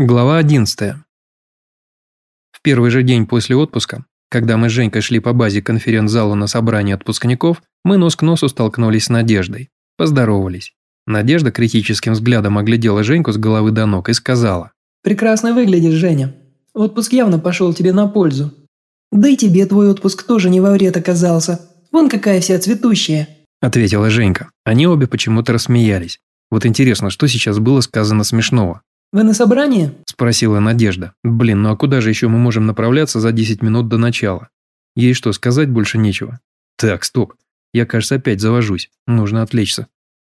Глава 11. В первый же день после отпуска, когда мы с Женькой шли по базе конференц-зала на собрание отпускников, мы нос к носу столкнулись с Надеждой. Поздоровались. Надежда критическим взглядом оглядела Женьку с головы до ног и сказала. «Прекрасно выглядишь, Женя. Отпуск явно пошел тебе на пользу. Да и тебе твой отпуск тоже не во вред оказался. Вон какая вся цветущая». Ответила Женька. Они обе почему-то рассмеялись. Вот интересно, что сейчас было сказано смешного. «Вы на собрании?» – спросила Надежда. «Блин, ну а куда же еще мы можем направляться за 10 минут до начала? Ей что, сказать больше нечего?» «Так, стоп. Я, кажется, опять завожусь. Нужно отвлечься».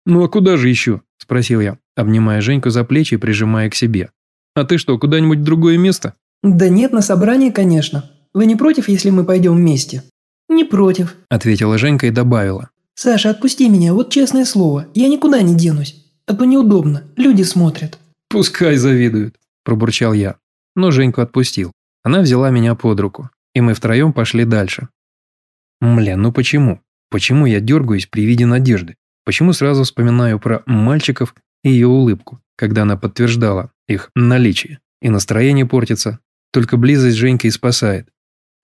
«Ну а куда же еще?» – спросил я, обнимая Женьку за плечи и прижимая к себе. «А ты что, куда-нибудь в другое место?» «Да нет, на собрании, конечно. Вы не против, если мы пойдем вместе?» «Не против», – ответила Женька и добавила. «Саша, отпусти меня, вот честное слово. Я никуда не денусь. А то неудобно, люди смотрят». «Пускай завидуют», – пробурчал я. Но Женьку отпустил. Она взяла меня под руку, и мы втроем пошли дальше. Мля, ну почему? Почему я дергаюсь при виде надежды? Почему сразу вспоминаю про мальчиков и ее улыбку, когда она подтверждала их наличие? И настроение портится. Только близость Женьки и спасает.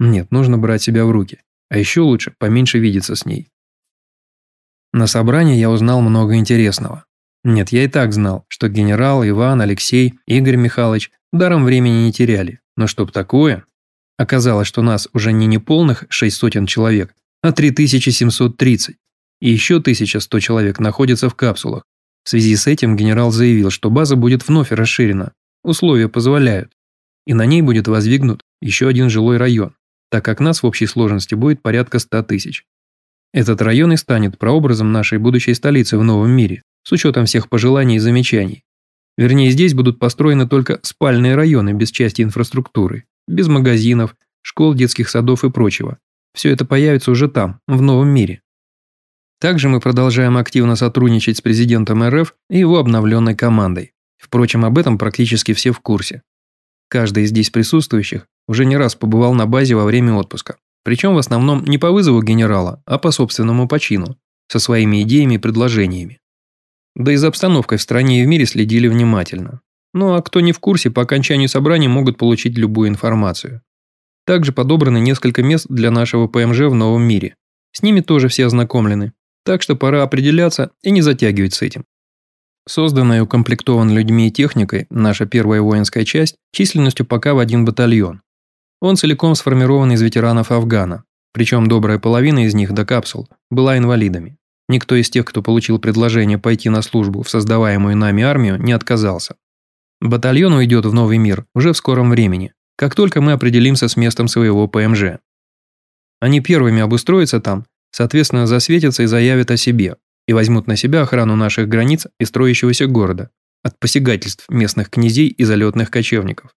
Нет, нужно брать себя в руки. А еще лучше поменьше видеться с ней. На собрании я узнал много интересного. Нет, я и так знал, что генерал, Иван, Алексей, Игорь Михайлович даром времени не теряли. Но чтоб такое... Оказалось, что нас уже не неполных шесть сотен человек, а 3730. И еще 1100 человек находятся в капсулах. В связи с этим генерал заявил, что база будет вновь расширена. Условия позволяют. И на ней будет воздвигнут еще один жилой район, так как нас в общей сложности будет порядка 100 тысяч. Этот район и станет прообразом нашей будущей столицы в новом мире, с учетом всех пожеланий и замечаний. Вернее, здесь будут построены только спальные районы без части инфраструктуры, без магазинов, школ, детских садов и прочего. Все это появится уже там, в новом мире. Также мы продолжаем активно сотрудничать с президентом РФ и его обновленной командой. Впрочем, об этом практически все в курсе. Каждый из здесь присутствующих уже не раз побывал на базе во время отпуска. Причем в основном не по вызову генерала, а по собственному почину, со своими идеями и предложениями. Да и за обстановкой в стране и в мире следили внимательно. Ну а кто не в курсе, по окончанию собрания могут получить любую информацию. Также подобраны несколько мест для нашего ПМЖ в новом мире. С ними тоже все ознакомлены. Так что пора определяться и не затягивать с этим. Созданная и укомплектована людьми и техникой, наша первая воинская часть численностью пока в один батальон. Он целиком сформирован из ветеранов Афгана, причем добрая половина из них до капсул была инвалидами. Никто из тех, кто получил предложение пойти на службу в создаваемую нами армию, не отказался. Батальон уйдет в новый мир уже в скором времени, как только мы определимся с местом своего ПМЖ. Они первыми обустроятся там, соответственно засветятся и заявят о себе, и возьмут на себя охрану наших границ и строящегося города от посягательств местных князей и залетных кочевников.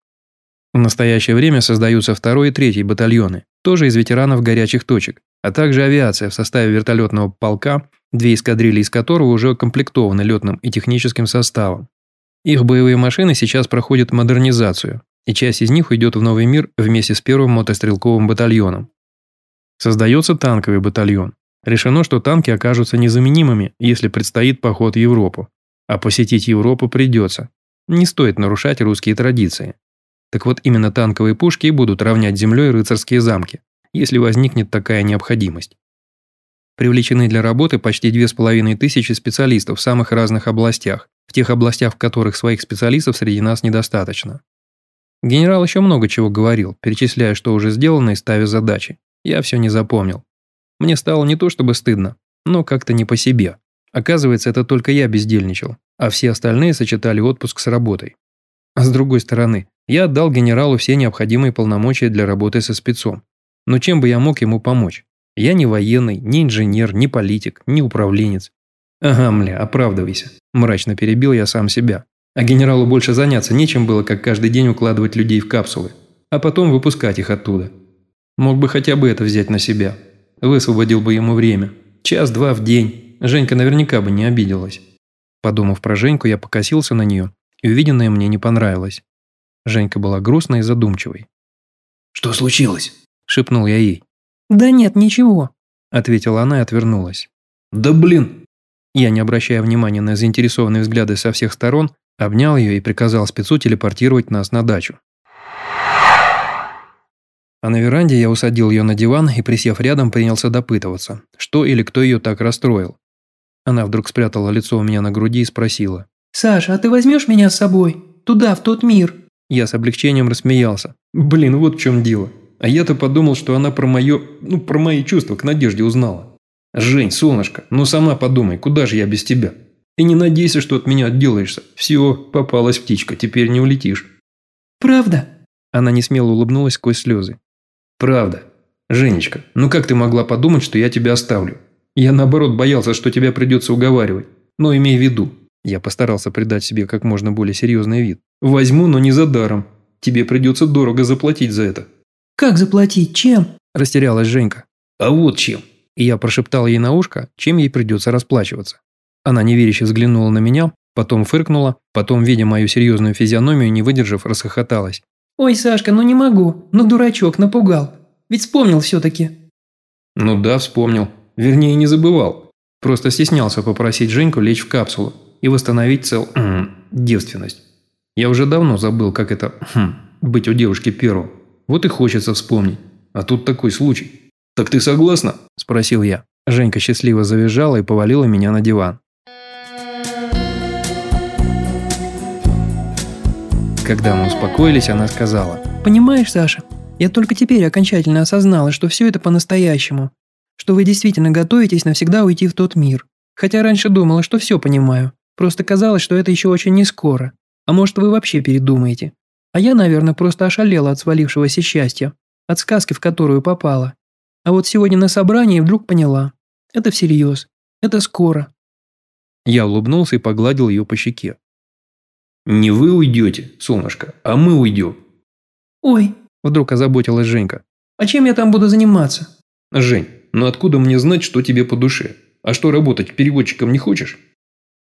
В настоящее время создаются второй и третий батальоны, тоже из ветеранов горячих точек, а также авиация в составе вертолетного полка две эскадрильи из которого уже укомплектованы летным и техническим составом. Их боевые машины сейчас проходят модернизацию, и часть из них уйдет в новый мир вместе с первым мотострелковым батальоном. Создается танковый батальон. Решено, что танки окажутся незаменимыми, если предстоит поход в Европу. А посетить Европу придется. Не стоит нарушать русские традиции. Так вот именно танковые пушки и будут равнять землей рыцарские замки, если возникнет такая необходимость. Привлечены для работы почти 2500 специалистов в самых разных областях, в тех областях, в которых своих специалистов среди нас недостаточно. Генерал еще много чего говорил, перечисляя, что уже сделано и ставя задачи. Я все не запомнил. Мне стало не то чтобы стыдно, но как-то не по себе. Оказывается, это только я бездельничал, а все остальные сочетали отпуск с работой. А с другой стороны, я отдал генералу все необходимые полномочия для работы со спецом. Но чем бы я мог ему помочь? Я не военный, не инженер, не политик, не управленец. Ага, мля, оправдывайся. Мрачно перебил я сам себя. А генералу больше заняться нечем было, как каждый день укладывать людей в капсулы, а потом выпускать их оттуда. Мог бы хотя бы это взять на себя. Высвободил бы ему время. Час-два в день. Женька наверняка бы не обиделась. Подумав про Женьку, я покосился на нее, и увиденное мне не понравилось. Женька была грустной и задумчивой. «Что случилось?» – шепнул я ей. «Да нет, ничего», – ответила она и отвернулась. «Да блин!» Я, не обращая внимания на заинтересованные взгляды со всех сторон, Обнял ее и приказал спецу телепортировать нас на дачу. А на веранде я усадил ее на диван и, присев рядом, принялся допытываться, что или кто ее так расстроил. Она вдруг спрятала лицо у меня на груди и спросила. «Саша, а ты возьмешь меня с собой? Туда, в тот мир?» Я с облегчением рассмеялся. Блин, вот в чем дело. А я-то подумал, что она про мое... Ну, про мои чувства к Надежде узнала. Жень, солнышко, ну сама подумай, куда же я без тебя? И не надейся, что от меня отделаешься. Все, попалась птичка, теперь не улетишь. «Правда?» Она не смело улыбнулась сквозь слезы. «Правда. Женечка, ну как ты могла подумать, что я тебя оставлю? Я наоборот боялся, что тебя придется уговаривать. Но имей в виду, я постарался придать себе как можно более серьезный вид. Возьму, но не за даром. Тебе придется дорого заплатить за это. «Как заплатить? Чем?» – растерялась Женька. «А вот чем!» И я прошептал ей на ушко, чем ей придется расплачиваться. Она неверяще взглянула на меня, потом фыркнула, потом, видя мою серьезную физиономию, не выдержав, расхохоталась. «Ой, Сашка, ну не могу, ну дурачок, напугал. Ведь вспомнил все-таки». «Ну да, вспомнил. Вернее, не забывал. Просто стеснялся попросить Женьку лечь в капсулу и восстановить цел... девственность. Я уже давно забыл, как это... Быть у девушки первым. Вот и хочется вспомнить. А тут такой случай. «Так ты согласна?» – спросил я. Женька счастливо завизжала и повалила меня на диван. Когда мы успокоились, она сказала. «Понимаешь, Саша, я только теперь окончательно осознала, что все это по-настоящему. Что вы действительно готовитесь навсегда уйти в тот мир. Хотя раньше думала, что все понимаю. Просто казалось, что это еще очень не скоро. А может, вы вообще передумаете. А я, наверное, просто ошалела от свалившегося счастья, от сказки, в которую попала. А вот сегодня на собрании вдруг поняла. Это всерьез. Это скоро. Я улыбнулся и погладил ее по щеке. «Не вы уйдете, солнышко, а мы уйдем». «Ой», – вдруг озаботилась Женька. «А чем я там буду заниматься?» «Жень, ну откуда мне знать, что тебе по душе? А что, работать переводчиком не хочешь?»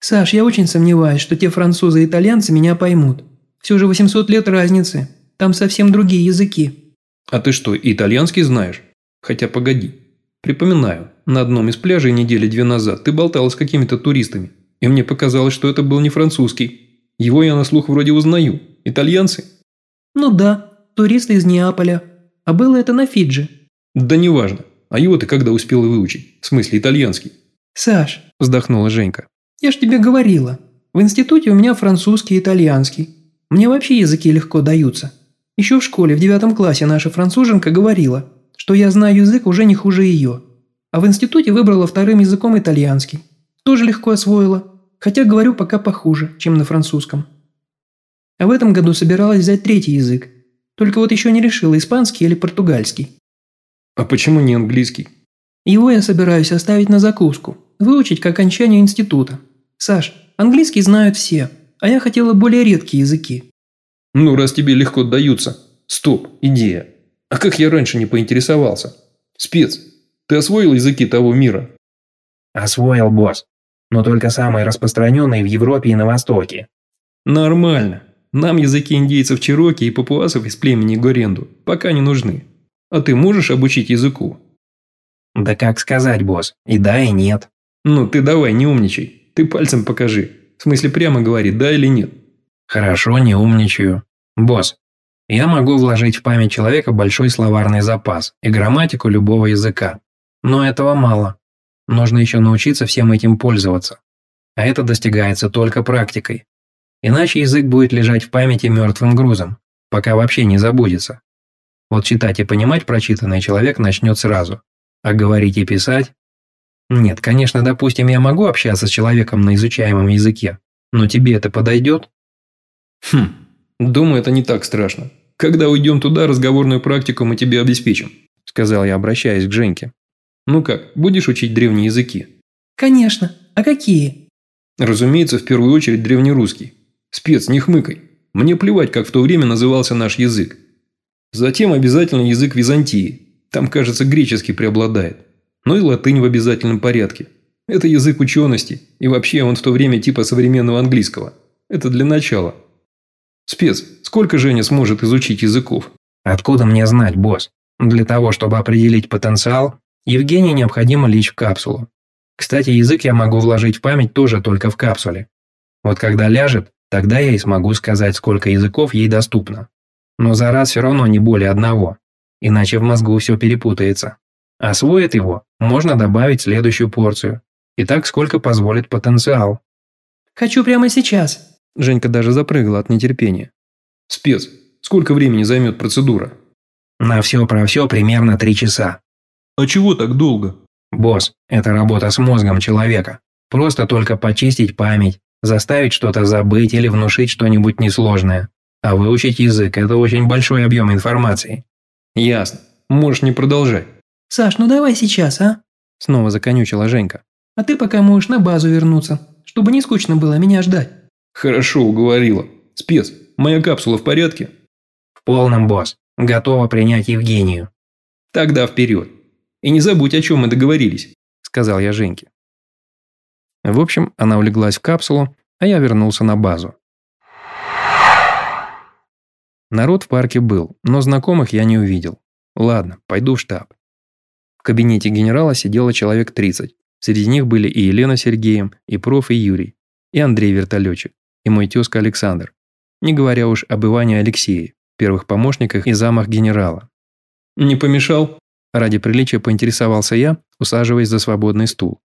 «Саш, я очень сомневаюсь, что те французы и итальянцы меня поймут. Все же 800 лет разницы. Там совсем другие языки». «А ты что, итальянский знаешь? Хотя погоди. Припоминаю, на одном из пляжей недели две назад ты болтала с какими-то туристами, и мне показалось, что это был не французский. Его я на слух вроде узнаю. Итальянцы?» «Ну да, туристы из Неаполя. А было это на Фиджи». «Да неважно. А его ты когда успела выучить? В смысле, итальянский?» «Саш», – вздохнула Женька. «Я ж тебе говорила. В институте у меня французский и итальянский. Мне вообще языки легко даются. Еще в школе в девятом классе наша француженка говорила, что я знаю язык уже не хуже ее. А в институте выбрала вторым языком итальянский. Тоже легко освоила, хотя говорю пока похуже, чем на французском. А в этом году собиралась взять третий язык. Только вот еще не решила, испанский или португальский. А почему не английский? Его я собираюсь оставить на закуску, выучить к окончанию института. Саш, английский знают все, а я хотела более редкие языки». «Ну, раз тебе легко даются. Стоп, идея. А как я раньше не поинтересовался? Спец, ты освоил языки того мира?» «Освоил, босс. Но только самые распространенные в Европе и на Востоке». «Нормально. Нам языки индейцев Чироки и папуасов из племени Горенду пока не нужны. А ты можешь обучить языку?» «Да как сказать, босс. И да, и нет». «Ну ты давай, не умничай. Ты пальцем покажи. В смысле, прямо говори, да или нет. Хорошо, не умничаю. Босс, я могу вложить в память человека большой словарный запас и грамматику любого языка. Но этого мало. Нужно еще научиться всем этим пользоваться. А это достигается только практикой. Иначе язык будет лежать в памяти мертвым грузом, пока вообще не забудется. Вот читать и понимать прочитанное человек начнет сразу. А говорить и писать нет, конечно, допустим, я могу общаться с человеком на изучаемом языке, но тебе это подойдет? Хм, думаю, это не так страшно. Когда уйдем туда, разговорную практику мы тебе обеспечим, сказал я, обращаясь к Женьке. Ну как, будешь учить древние языки? Конечно. А какие? Разумеется, в первую очередь древнерусский. Спец, не хмыкай. Мне плевать, как в то время назывался наш язык. Затем обязательно язык Византии. Там, кажется, греческий преобладает но ну и латынь в обязательном порядке. Это язык учености, и вообще он в то время типа современного английского. Это для начала. Спец, сколько Женя сможет изучить языков? Откуда мне знать, босс? Для того, чтобы определить потенциал, Евгении необходимо лечь в капсулу. Кстати, язык я могу вложить в память тоже только в капсуле. Вот когда ляжет, Тогда я и смогу сказать, сколько языков ей доступно. Но за раз все равно не более одного, иначе в мозгу все перепутается. Освоит его, можно добавить следующую порцию. И так сколько позволит потенциал. «Хочу прямо сейчас». Женька даже запрыгала от нетерпения. «Спец, сколько времени займет процедура?» «На все про все примерно три часа». «А чего так долго?» «Босс, это работа с мозгом человека. Просто только почистить память, заставить что-то забыть или внушить что-нибудь несложное. А выучить язык – это очень большой объем информации». «Ясно. Можешь не продолжать». «Саш, ну давай сейчас, а?» Снова законючила Женька. «А ты пока можешь на базу вернуться, чтобы не скучно было меня ждать». «Хорошо, уговорила. Спец, моя капсула в порядке?» «В полном, босс. Готова принять Евгению». «Тогда вперед. И не забудь, о чем мы договорились», – сказал я Женьке. В общем, она улеглась в капсулу, а я вернулся на базу. Народ в парке был, но знакомых я не увидел. Ладно, пойду в штаб. В кабинете генерала сидело человек 30. Среди них были и Елена Сергеем, и проф, и Юрий, и Андрей вертолетчик, и мой тезка Александр. Не говоря уж об Иване Алексее, первых помощниках и замах генерала. «Не помешал?» Ради приличия поинтересовался я, усаживаясь за свободный стул.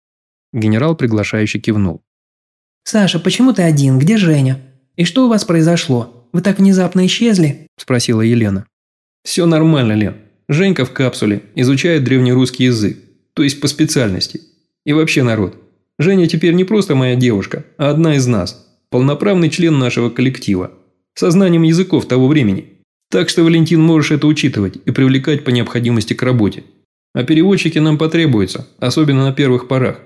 Генерал приглашающе кивнул. «Саша, почему ты один? Где Женя? И что у вас произошло? Вы так внезапно исчезли?» – спросила Елена. «Все нормально, Лен. Женька в капсуле, изучает древнерусский язык, то есть по специальности. И вообще, народ, Женя теперь не просто моя девушка, а одна из нас, полноправный член нашего коллектива, со знанием языков того времени. Так что, Валентин, можешь это учитывать и привлекать по необходимости к работе. А переводчики нам потребуются, особенно на первых порах.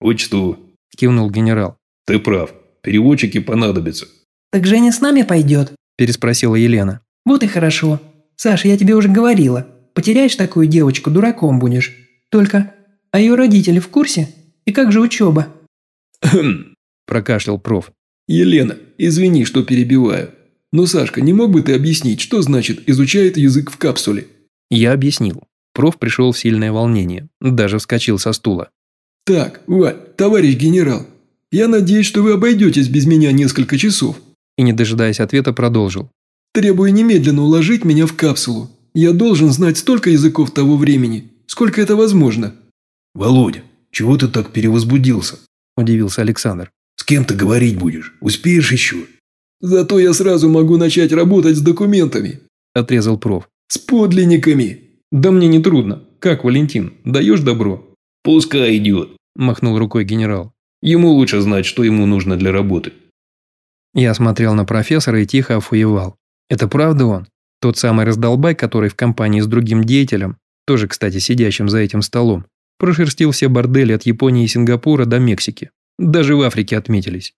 «Учту», – кивнул генерал. «Ты прав. Переводчики понадобятся». «Так Женя с нами пойдет?» – переспросила Елена. «Вот и хорошо. Саша, я тебе уже говорила. Потеряешь такую девочку, дураком будешь. Только, а ее родители в курсе? И как же учеба?» «Хм», – прокашлял проф. «Елена, извини, что перебиваю. Но, Сашка, не мог бы ты объяснить, что значит «изучает язык в капсуле»?» Я объяснил. Проф пришел в сильное волнение, даже вскочил со стула. «Так, Валь, товарищ генерал, я надеюсь, что вы обойдетесь без меня несколько часов». И, не дожидаясь ответа, продолжил. «Требую немедленно уложить меня в капсулу. Я должен знать столько языков того времени, сколько это возможно». «Володя, чего ты так перевозбудился?» – удивился Александр. «С кем ты говорить будешь? Успеешь еще?» «Зато я сразу могу начать работать с документами», – отрезал проф. «С подлинниками». «Да мне не трудно. Как, Валентин, даешь добро?» «Пускай идет», – махнул рукой генерал. «Ему лучше знать, что ему нужно для работы». Я смотрел на профессора и тихо офуевал. Это правда он? Тот самый раздолбай, который в компании с другим деятелем, тоже, кстати, сидящим за этим столом, прошерстил все бордели от Японии и Сингапура до Мексики. Даже в Африке отметились.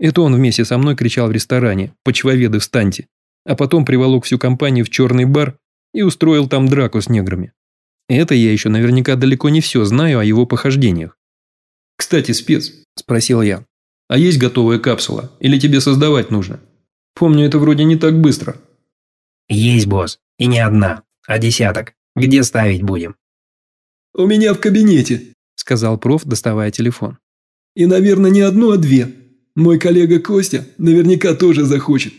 Это он вместе со мной кричал в ресторане «Почвоведы, встаньте!», а потом приволок всю компанию в черный бар и устроил там драку с неграми. Это я еще наверняка далеко не все знаю о его похождениях. «Кстати, спец», – спросил я, – «а есть готовая капсула? Или тебе создавать нужно? Помню, это вроде не так быстро». «Есть, босс. И не одна, а десяток. Где ставить будем?» «У меня в кабинете», – сказал проф, доставая телефон. «И, наверное, не одну, а две. Мой коллега Костя наверняка тоже захочет».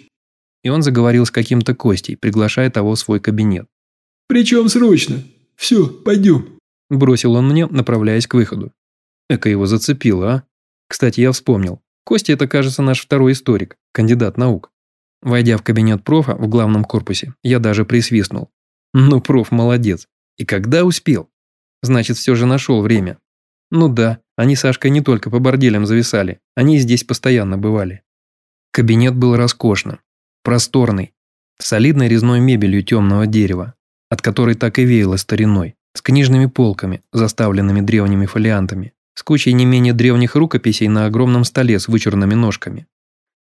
И он заговорил с каким-то Костей, приглашая того в свой кабинет. «Причем срочно. Все, пойдем», – бросил он мне, направляясь к выходу. Эко его зацепило, а? Кстати, я вспомнил. Костя – это, кажется, наш второй историк, кандидат наук. Войдя в кабинет профа в главном корпусе, я даже присвистнул. Ну, проф молодец. И когда успел? Значит, все же нашел время. Ну да, они с Сашкой не только по борделям зависали, они здесь постоянно бывали. Кабинет был роскошным, просторный, с солидной резной мебелью темного дерева, от которой так и веяло стариной, с книжными полками, заставленными древними фолиантами, с кучей не менее древних рукописей на огромном столе с вычурными ножками.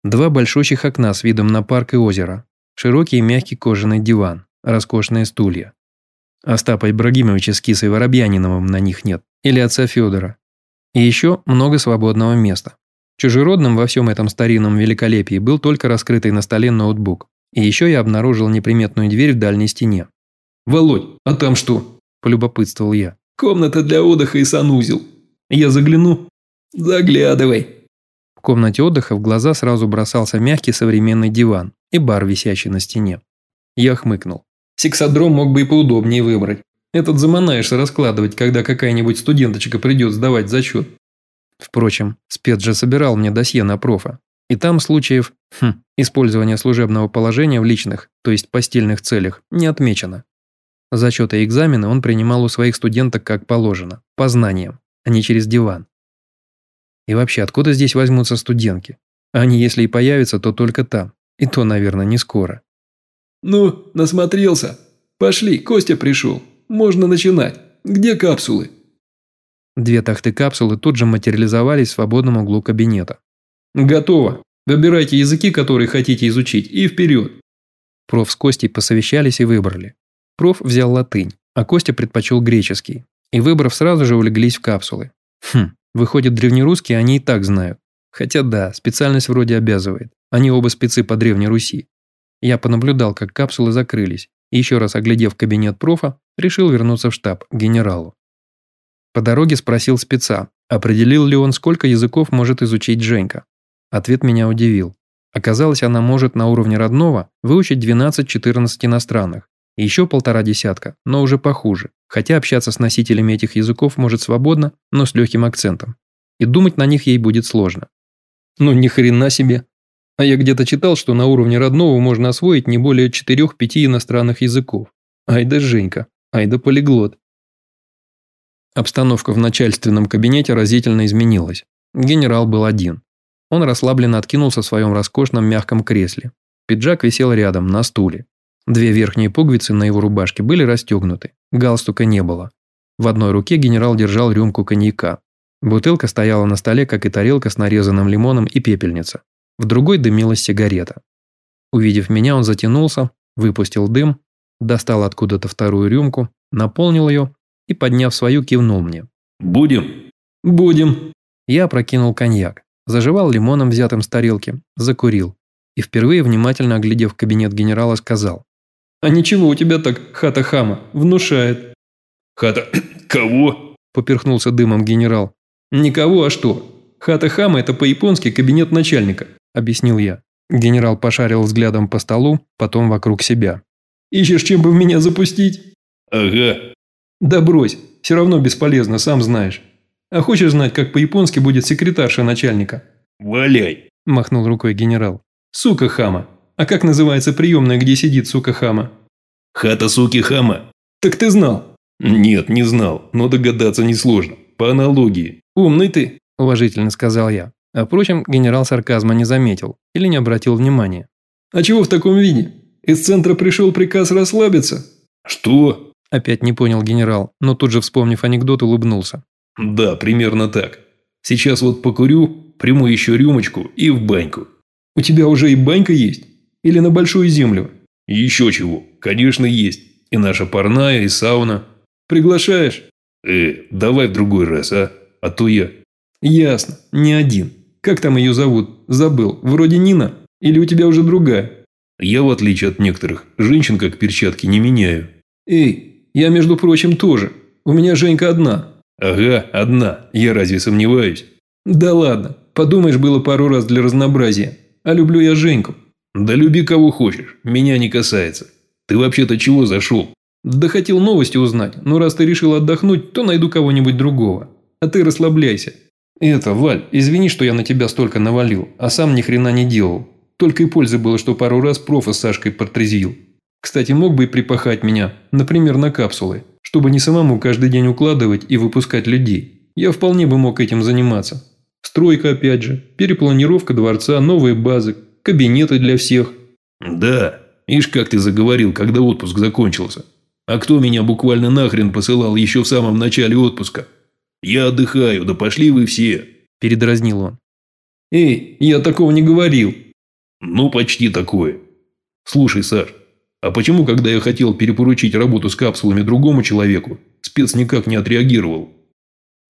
Два большущих окна с видом на парк и озеро, широкий и мягкий кожаный диван, роскошные стулья. Остапа Ибрагимовича с Кисой Воробьяниновым на них нет, или отца Федора. И еще много свободного места. Чужеродным во всем этом старинном великолепии был только раскрытый на столе ноутбук. И еще я обнаружил неприметную дверь в дальней стене. «Володь, а там что?» – полюбопытствовал я. «Комната для отдыха и санузел. Я загляну?» «Заглядывай». В комнате отдыха в глаза сразу бросался мягкий современный диван и бар, висящий на стене. Я хмыкнул. Сексодром мог бы и поудобнее выбрать. Этот заманаешься раскладывать, когда какая-нибудь студенточка придет сдавать зачет. Впрочем, спец же собирал мне досье на профа. И там случаев хм, использования служебного положения в личных, то есть постельных целях, не отмечено. Зачеты и экзамены он принимал у своих студенток как положено, по знаниям, а не через диван. И вообще, откуда здесь возьмутся студентки? Они, если и появятся, то только там. И то, наверное, не скоро. «Ну, насмотрелся. Пошли, Костя пришел. Можно начинать. Где капсулы?» Две тахты капсулы тут же материализовались в свободном углу кабинета. «Готово. Выбирайте языки, которые хотите изучить, и вперед!» Проф с Костей посовещались и выбрали. Проф взял латынь, а Костя предпочел греческий. И выбрав, сразу же улеглись в капсулы. Хм, выходит, древнерусский они и так знают. Хотя да, специальность вроде обязывает. Они оба спецы по Древней Руси. Я понаблюдал, как капсулы закрылись, и еще раз оглядев кабинет профа, решил вернуться в штаб, к генералу. По дороге спросил спеца, определил ли он, сколько языков может изучить Женька. Ответ меня удивил. Оказалось, она может на уровне родного выучить 12-14 иностранных, и еще полтора десятка, но уже похуже, хотя общаться с носителями этих языков может свободно, но с легким акцентом. И думать на них ей будет сложно. Ну ни хрена себе. А я где-то читал, что на уровне родного можно освоить не более 4-5 иностранных языков. Айда Женька, айда полиглот. Обстановка в начальственном кабинете разительно изменилась. Генерал был один. Он расслабленно откинулся в своем роскошном мягком кресле. Пиджак висел рядом, на стуле. Две верхние пуговицы на его рубашке были расстегнуты, галстука не было. В одной руке генерал держал рюмку коньяка. Бутылка стояла на столе, как и тарелка с нарезанным лимоном и пепельница. В другой дымилась сигарета. Увидев меня, он затянулся, выпустил дым, достал откуда-то вторую рюмку, наполнил ее и, подняв свою, кивнул мне. «Будем?» «Будем». Я опрокинул коньяк, заживал лимоном, взятым с тарелки, закурил и впервые, внимательно оглядев кабинет генерала, сказал. «А ничего у тебя так, хата хама, внушает». «Хата... кого?» – поперхнулся дымом генерал. «Никого, а что? Хата хама – это по-японски кабинет начальника», – объяснил я. Генерал пошарил взглядом по столу, потом вокруг себя. «Ищешь, чем бы в меня запустить?» «Ага». «Да брось, все равно бесполезно, сам знаешь. А хочешь знать, как по-японски будет секретарша начальника?» «Валяй!» – махнул рукой генерал. «Сука хама. А как называется приемная, где сидит сука хама?» «Хата суки хама». «Так ты знал?» «Нет, не знал, но догадаться несложно. По аналогии». «Умный ты», – уважительно сказал я. А впрочем, генерал сарказма не заметил или не обратил внимания. «А чего в таком виде? Из центра пришел приказ расслабиться?» «Что?» Опять не понял генерал, но тут же, вспомнив анекдот, улыбнулся. «Да, примерно так. Сейчас вот покурю, приму еще рюмочку и в баньку». «У тебя уже и банька есть? Или на большую землю?» «Еще чего. Конечно, есть. И наша парная, и сауна». «Приглашаешь?» «Э, давай в другой раз, а? А то я...» «Ясно. Не один. Как там ее зовут? Забыл. Вроде Нина? Или у тебя уже другая?» «Я, в отличие от некоторых, женщин как перчатки не меняю». «Эй, я, между прочим, тоже. У меня Женька одна». «Ага, одна. Я разве сомневаюсь?» «Да ладно. Подумаешь, было пару раз для разнообразия. А люблю я Женьку». «Да люби кого хочешь. Меня не касается. Ты вообще-то чего зашел?» «Да хотел новости узнать. Но раз ты решил отдохнуть, то найду кого-нибудь другого. А ты расслабляйся. Это, Валь, извини, что я на тебя столько навалил, а сам ни хрена не делал. Только и пользы было, что пару раз профа с Сашкой портрезвил. Кстати, мог бы и припахать меня, например, на капсулы, чтобы не самому каждый день укладывать и выпускать людей. Я вполне бы мог этим заниматься. Стройка опять же, перепланировка дворца, новые базы, кабинеты для всех. Да, ишь как ты заговорил, когда отпуск закончился. А кто меня буквально нахрен посылал еще в самом начале отпуска? Я отдыхаю, да пошли вы все. Передразнил он. Эй, я такого не говорил. Ну, почти такое. Слушай, Саш, а почему, когда я хотел перепоручить работу с капсулами другому человеку, спец никак не отреагировал?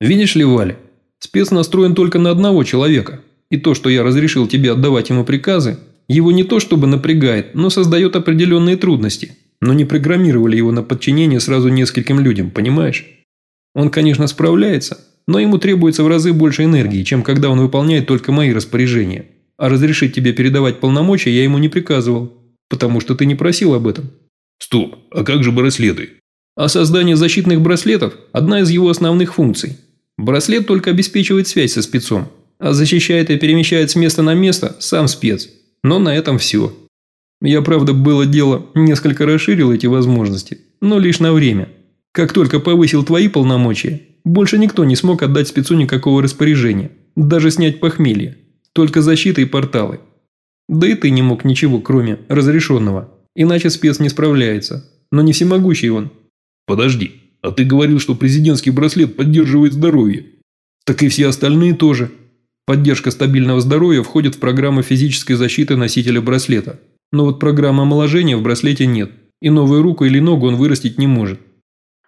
Видишь ли, Валя, спец настроен только на одного человека. И то, что я разрешил тебе отдавать ему приказы, его не то чтобы напрягает, но создает определенные трудности. Но не программировали его на подчинение сразу нескольким людям, понимаешь? Он, конечно, справляется, но ему требуется в разы больше энергии, чем когда он выполняет только мои распоряжения. А разрешить тебе передавать полномочия я ему не приказывал, потому что ты не просил об этом. Стоп, а как же браслеты? А создание защитных браслетов – одна из его основных функций. Браслет только обеспечивает связь со спецом, а защищает и перемещает с места на место сам спец. Но на этом все. Я, правда, было дело, несколько расширил эти возможности, но лишь на время. Как только повысил твои полномочия, больше никто не смог отдать спецу никакого распоряжения, даже снять похмелье. Только защита и порталы. Да и ты не мог ничего, кроме разрешенного. Иначе спец не справляется. Но не всемогущий он. Подожди, а ты говорил, что президентский браслет поддерживает здоровье. Так и все остальные тоже. Поддержка стабильного здоровья входит в программу физической защиты носителя браслета. Но вот программы омоложения в браслете нет. И новую руку или ногу он вырастить не может.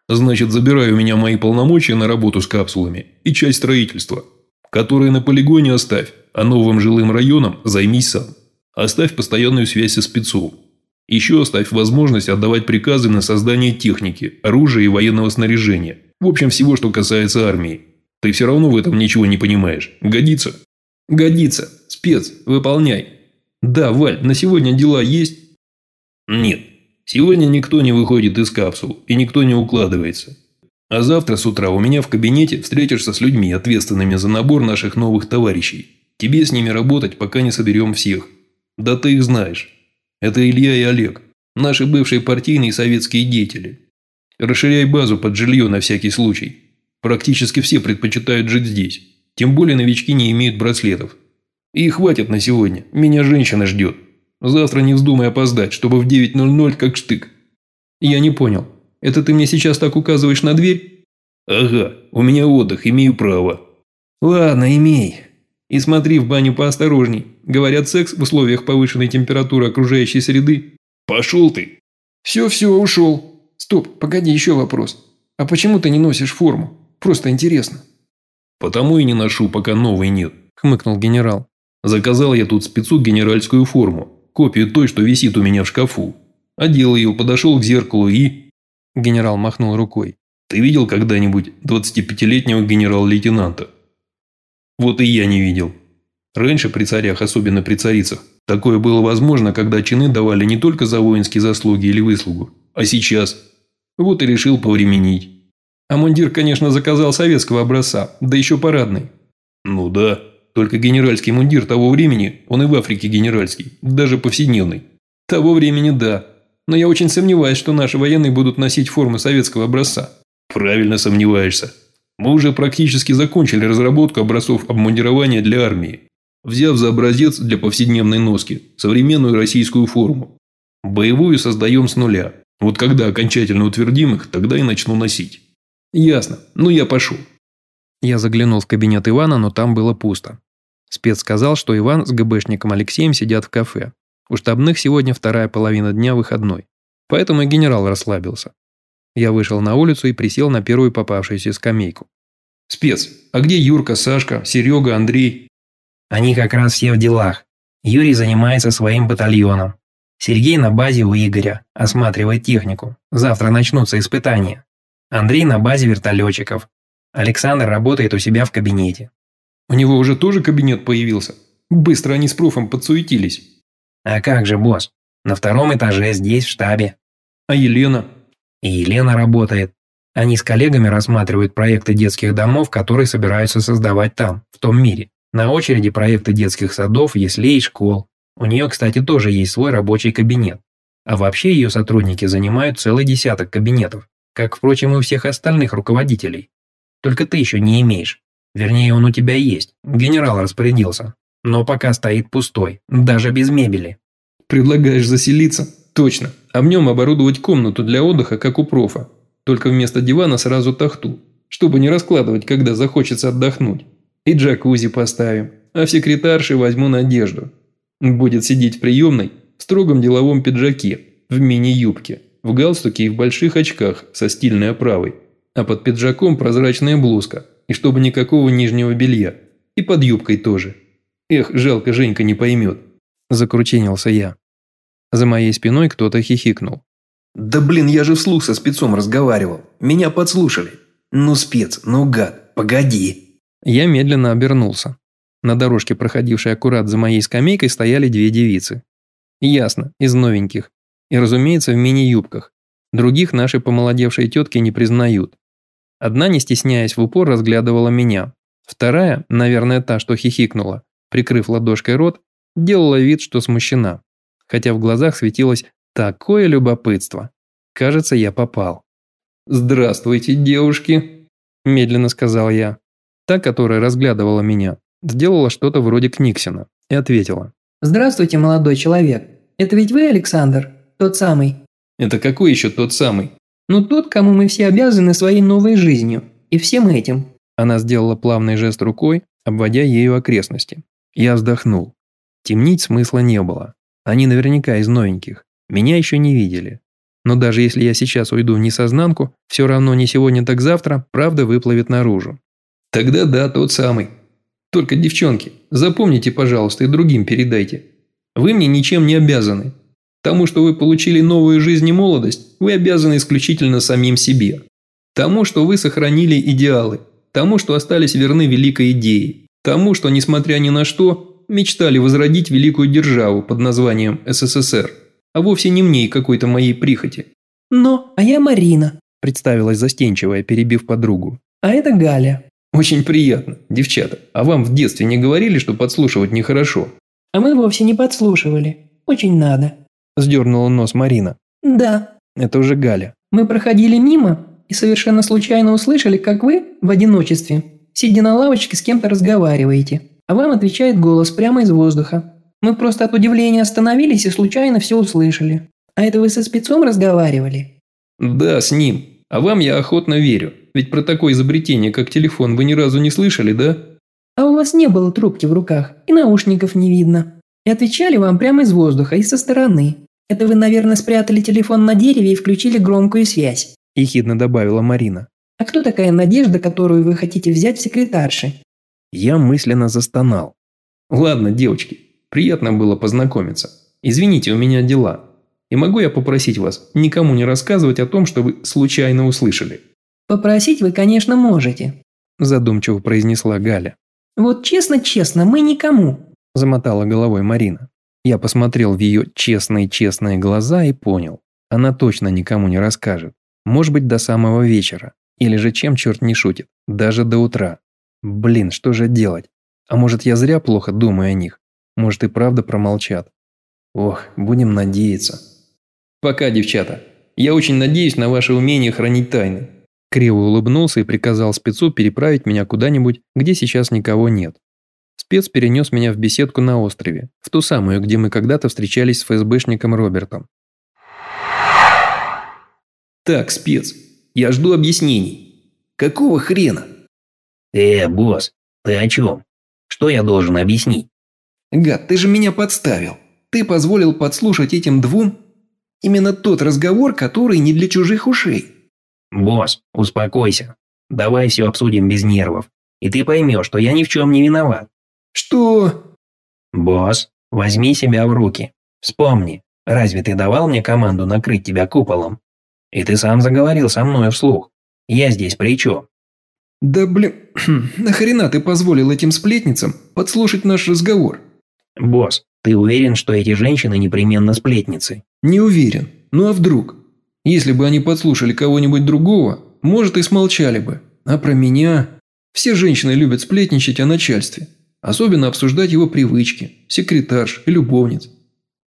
Значит, забирай у меня мои полномочия на работу с капсулами и часть строительства, которые на полигоне оставь, а новым жилым районом займись сам. Оставь постоянную связь со спецом. Еще оставь возможность отдавать приказы на создание техники, оружия и военного снаряжения. В общем, всего, что касается армии. Ты все равно в этом ничего не понимаешь. Годится? Годится. Спец, выполняй. Да, Валь, на сегодня дела есть? Нет. Сегодня никто не выходит из капсул и никто не укладывается. А завтра с утра у меня в кабинете встретишься с людьми, ответственными за набор наших новых товарищей. Тебе с ними работать, пока не соберем всех. Да ты их знаешь. Это Илья и Олег, наши бывшие партийные советские деятели. Расширяй базу под жилье на всякий случай. Практически все предпочитают жить здесь. Тем более новички не имеют браслетов. И хватит на сегодня. Меня женщина ждет. Завтра не вздумай опоздать, чтобы в 9.00 как штык. Я не понял. Это ты мне сейчас так указываешь на дверь? Ага, у меня отдых, имею право. Ладно, имей. И смотри в баню поосторожней. Говорят, секс в условиях повышенной температуры окружающей среды. Пошел ты. Все-все, ушел. Стоп, погоди, еще вопрос. А почему ты не носишь форму? Просто интересно. Потому и не ношу, пока новой нет, хмыкнул генерал. Заказал я тут спецу генеральскую форму, копию той, что висит у меня в шкафу. Одел ее, подошел к зеркалу и... Генерал махнул рукой. Ты видел когда-нибудь 25-летнего генерал-лейтенанта? Вот и я не видел. Раньше при царях, особенно при царицах, такое было возможно, когда чины давали не только за воинские заслуги или выслугу, а сейчас. Вот и решил повременить. А мундир, конечно, заказал советского образца, да еще парадный. Ну да, только генеральский мундир того времени, он и в Африке генеральский, даже повседневный. Того времени да, но я очень сомневаюсь, что наши военные будут носить форму советского образца. Правильно сомневаешься. Мы уже практически закончили разработку образцов обмундирования для армии, взяв за образец для повседневной носки современную российскую форму. Боевую создаем с нуля. Вот когда окончательно утвердим их, тогда и начну носить. Ясно. Ну я пошел. Я заглянул в кабинет Ивана, но там было пусто. Спец сказал, что Иван с ГБшником Алексеем сидят в кафе. У штабных сегодня вторая половина дня выходной. Поэтому и генерал расслабился. Я вышел на улицу и присел на первую попавшуюся скамейку. «Спец, а где Юрка, Сашка, Серега, Андрей?» «Они как раз все в делах. Юрий занимается своим батальоном. Сергей на базе у Игоря, осматривает технику. Завтра начнутся испытания. Андрей на базе вертолетчиков. Александр работает у себя в кабинете». «У него уже тоже кабинет появился? Быстро они с профом подсуетились». «А как же, босс? На втором этаже, здесь, в штабе». «А Елена?» И Елена работает. Они с коллегами рассматривают проекты детских домов, которые собираются создавать там, в том мире. На очереди проекты детских садов, яслей и школ. У нее, кстати, тоже есть свой рабочий кабинет. А вообще ее сотрудники занимают целый десяток кабинетов, как, впрочем, и у всех остальных руководителей. Только ты еще не имеешь. Вернее, он у тебя есть. Генерал распорядился. Но пока стоит пустой, даже без мебели. Предлагаешь заселиться? Точно. А в нем оборудовать комнату для отдыха, как у профа. Только вместо дивана сразу тахту, чтобы не раскладывать, когда захочется отдохнуть. И джакузи поставим, а в секретарше возьму Надежду. Будет сидеть в приемной в строгом деловом пиджаке, в мини-юбке, в галстуке и в больших очках со стильной оправой. А под пиджаком прозрачная блузка, и чтобы никакого нижнего белья. И под юбкой тоже. Эх, жалко, Женька не поймет. Закрученился я. За моей спиной кто-то хихикнул. «Да блин, я же вслух со спецом разговаривал. Меня подслушали. Ну, спец, ну, гад, погоди. Я медленно обернулся. На дорожке, проходившей аккурат за моей скамейкой, стояли две девицы. Ясно, из новеньких. И, разумеется, в мини-юбках. Других наши помолодевшие тетки не признают. Одна, не стесняясь в упор, разглядывала меня. Вторая, наверное, та, что хихикнула, прикрыв ладошкой рот, делала вид, что смущена. Хотя в глазах светилось такое любопытство. Кажется, я попал. «Здравствуйте, девушки», – медленно сказал я. Та, которая разглядывала меня, сделала что-то вроде Книксена и ответила. «Здравствуйте, молодой человек. Это ведь вы, Александр? Тот самый?» «Это какой еще тот самый?» «Ну тот, кому мы все обязаны своей новой жизнью. И всем этим». Она сделала плавный жест рукой, обводя ею окрестности. Я вздохнул. Темнить смысла не было. Они наверняка из новеньких. Меня еще не видели. Но даже если я сейчас уйду в несознанку, все равно не сегодня, так завтра правда выплывет наружу. Тогда да, тот самый. Только, девчонки, запомните, пожалуйста, и другим передайте. Вы мне ничем не обязаны. Тому, что вы получили новую жизнь и молодость, вы обязаны исключительно самим себе. Тому, что вы сохранили идеалы. Тому, что остались верны великой идее. Тому, что, несмотря ни на что, мечтали возродить великую державу под названием СССР а вовсе не мне и какой-то моей прихоти. «Но, а я Марина», – представилась застенчивая, перебив подругу. «А это Галя». «Очень приятно, девчата. А вам в детстве не говорили, что подслушивать нехорошо?» «А мы вовсе не подслушивали. Очень надо», – сдернула нос Марина. «Да». Это уже Галя. «Мы проходили мимо и совершенно случайно услышали, как вы, в одиночестве, сидя на лавочке, с кем-то разговариваете, а вам отвечает голос прямо из воздуха. Мы просто от удивления остановились и случайно все услышали. А это вы со спецом разговаривали?» «Да, с ним. А вам я охотно верю. Ведь про такое изобретение, как телефон, вы ни разу не слышали, да?» «А у вас не было трубки в руках, и наушников не видно. И отвечали вам прямо из воздуха и со стороны. Это вы, наверное, спрятали телефон на дереве и включили громкую связь», – ехидно добавила Марина. «А кто такая Надежда, которую вы хотите взять в секретарши?» Я мысленно застонал. «Ладно, девочки, Приятно было познакомиться. Извините, у меня дела. И могу я попросить вас никому не рассказывать о том, что вы случайно услышали?» «Попросить вы, конечно, можете», – задумчиво произнесла Галя. «Вот честно-честно, мы никому», – замотала головой Марина. Я посмотрел в ее честные-честные глаза и понял. Она точно никому не расскажет. Может быть, до самого вечера. Или же чем черт не шутит. Даже до утра. Блин, что же делать? А может, я зря плохо думаю о них? Может и правда промолчат. Ох, будем надеяться. Пока, девчата. Я очень надеюсь на ваше умение хранить тайны. Криво улыбнулся и приказал спецу переправить меня куда-нибудь, где сейчас никого нет. Спец перенес меня в беседку на острове, в ту самую, где мы когда-то встречались с ФСБшником Робертом. «Так, спец, я жду объяснений. Какого хрена?» «Э, босс, ты о чем? Что я должен объяснить?» Гад, ты же меня подставил. Ты позволил подслушать этим двум именно тот разговор, который не для чужих ушей. Босс, успокойся. Давай все обсудим без нервов. И ты поймешь, что я ни в чем не виноват. Что? Босс, возьми себя в руки. Вспомни, разве ты давал мне команду накрыть тебя куполом? И ты сам заговорил со мной вслух. Я здесь при чем? Да блин, нахрена ты позволил этим сплетницам подслушать наш разговор? «Босс, ты уверен, что эти женщины непременно сплетницы?» «Не уверен. Ну а вдруг? Если бы они подслушали кого-нибудь другого, может и смолчали бы. А про меня... Все женщины любят сплетничать о начальстве. Особенно обсуждать его привычки, секретарш и любовниц.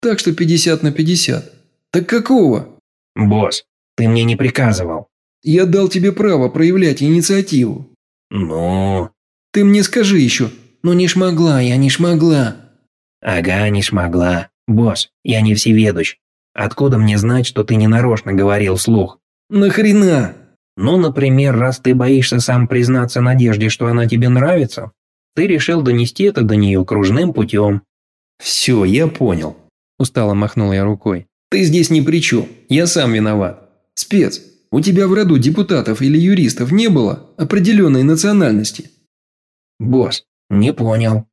Так что 50 на 50. Так какого? Босс, ты мне не приказывал. Я дал тебе право проявлять инициативу. Ну? Ты мне скажи еще. Ну не шмогла я, не шмогла. «Ага, не смогла. Босс, я не всеведущ. Откуда мне знать, что ты не нарочно говорил вслух?» «Нахрена?» «Ну, например, раз ты боишься сам признаться Надежде, что она тебе нравится, ты решил донести это до нее кружным путем». «Все, я понял», – устало махнул я рукой. «Ты здесь ни при чем. Я сам виноват. Спец, у тебя в роду депутатов или юристов не было определенной национальности?» «Босс, не понял».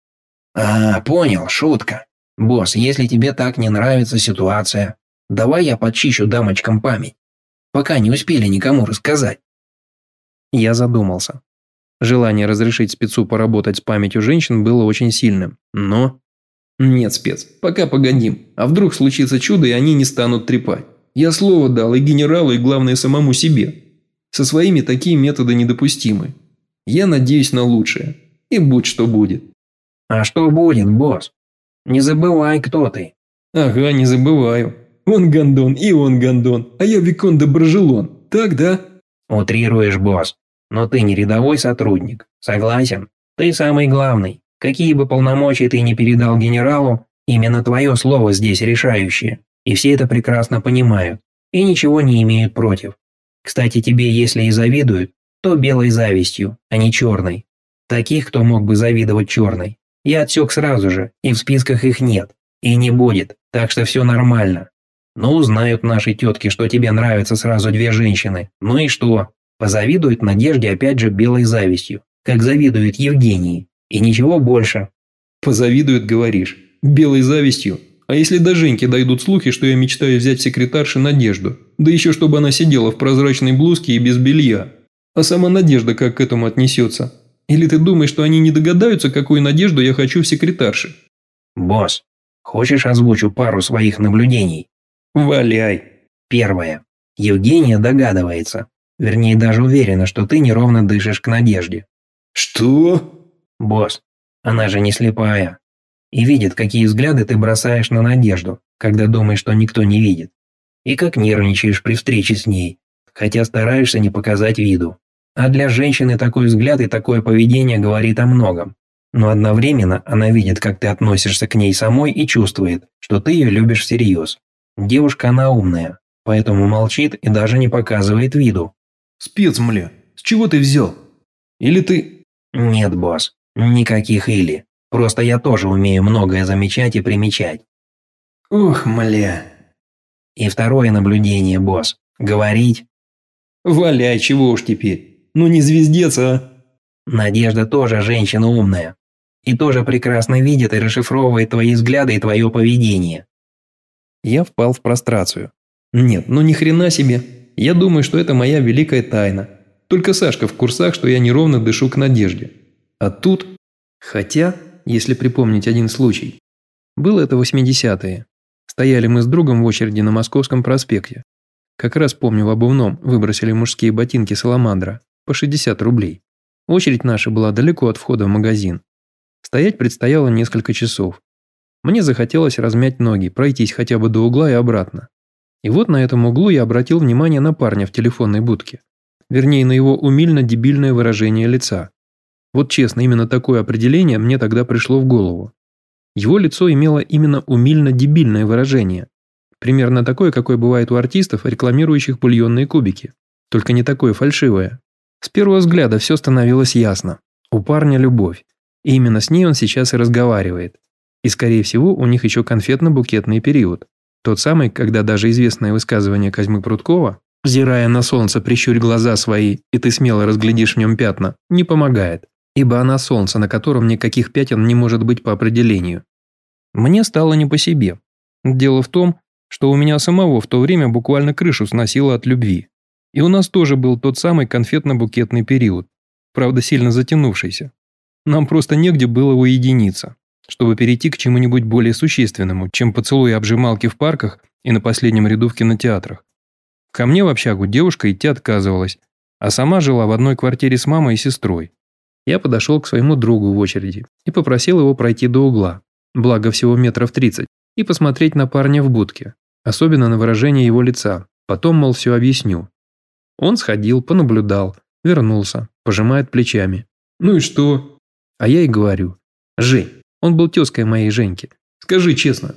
«А, понял, шутка. Босс, если тебе так не нравится ситуация, давай я подчищу дамочкам память, пока не успели никому рассказать». Я задумался. Желание разрешить спецу поработать с памятью женщин было очень сильным, но... Нет, спец, пока погодим. А вдруг случится чудо, и они не станут трепать? Я слово дал и генералу, и главное самому себе. Со своими такие методы недопустимы. Я надеюсь на лучшее. И будь что будет. А что будет, босс? Не забывай, кто ты. Ага, не забываю. Он гондон, и он гондон, а я Викон Доброжелон. Так, да? Утрируешь, босс. Но ты не рядовой сотрудник. Согласен? Ты самый главный. Какие бы полномочия ты ни передал генералу, именно твое слово здесь решающее. И все это прекрасно понимают. И ничего не имеют против. Кстати, тебе, если и завидуют, то белой завистью, а не черной. Таких, кто мог бы завидовать черной, я отсек сразу же, и в списках их нет. И не будет, так что все нормально. Ну, узнают наши тетки, что тебе нравятся сразу две женщины. Ну и что? Позавидуют Надежде опять же белой завистью, как завидуют Евгении. И ничего больше. Позавидуют, говоришь. Белой завистью? А если до Женьки дойдут слухи, что я мечтаю взять секретарше Надежду? Да еще чтобы она сидела в прозрачной блузке и без белья. А сама Надежда как к этому отнесется? Или ты думаешь, что они не догадаются, какую Надежду я хочу в секретарше? Босс, хочешь озвучу пару своих наблюдений? Валяй. Первое. Евгения догадывается. Вернее, даже уверена, что ты неровно дышишь к Надежде. Что? Босс, она же не слепая. И видит, какие взгляды ты бросаешь на Надежду, когда думаешь, что никто не видит. И как нервничаешь при встрече с ней, хотя стараешься не показать виду. А для женщины такой взгляд и такое поведение говорит о многом. Но одновременно она видит, как ты относишься к ней самой и чувствует, что ты ее любишь всерьез. Девушка она умная, поэтому молчит и даже не показывает виду. Спец, мля, с чего ты взял? Или ты... Нет, босс, никаких «или». Просто я тоже умею многое замечать и примечать. Ох, мля. И второе наблюдение, босс. Говорить. Валяй, чего уж теперь. Ну не звездец, а. Надежда тоже женщина умная. И тоже прекрасно видит и расшифровывает твои взгляды и твое поведение. Я впал в прострацию. Нет, ну ни хрена себе. Я думаю, что это моя великая тайна. Только Сашка в курсах, что я неровно дышу к Надежде. А тут... Хотя, если припомнить один случай. Было это 80-е. Стояли мы с другом в очереди на Московском проспекте. Как раз помню, в обувном выбросили мужские ботинки «Саламандра» по 60 рублей. Очередь наша была далеко от входа в магазин. Стоять предстояло несколько часов. Мне захотелось размять ноги, пройтись хотя бы до угла и обратно. И вот на этом углу я обратил внимание на парня в телефонной будке. Вернее, на его умильно-дебильное выражение лица. Вот честно, именно такое определение мне тогда пришло в голову. Его лицо имело именно умильно-дебильное выражение. Примерно такое, какое бывает у артистов, рекламирующих бульонные кубики. Только не такое фальшивое. С первого взгляда все становилось ясно. У парня любовь. И именно с ней он сейчас и разговаривает. И скорее всего у них еще конфетно-букетный период. Тот самый, когда даже известное высказывание Козьмы Пруткова «Взирая на солнце, прищурь глаза свои, и ты смело разглядишь в нем пятна», не помогает ибо она солнце, на котором никаких пятен не может быть по определению. Мне стало не по себе. Дело в том, что у меня самого в то время буквально крышу сносило от любви. И у нас тоже был тот самый конфетно-букетный период, правда сильно затянувшийся. Нам просто негде было уединиться, чтобы перейти к чему-нибудь более существенному, чем поцелуи обжималки в парках и на последнем ряду в кинотеатрах. Ко мне в общагу девушка идти отказывалась, а сама жила в одной квартире с мамой и сестрой. Я подошел к своему другу в очереди и попросил его пройти до угла, благо всего метров тридцать, и посмотреть на парня в будке, особенно на выражение его лица, потом, мол, все объясню. Он сходил, понаблюдал, вернулся, пожимает плечами. «Ну и что?» А я и говорю. «Жень, он был тезкой моей Женьки. Скажи честно,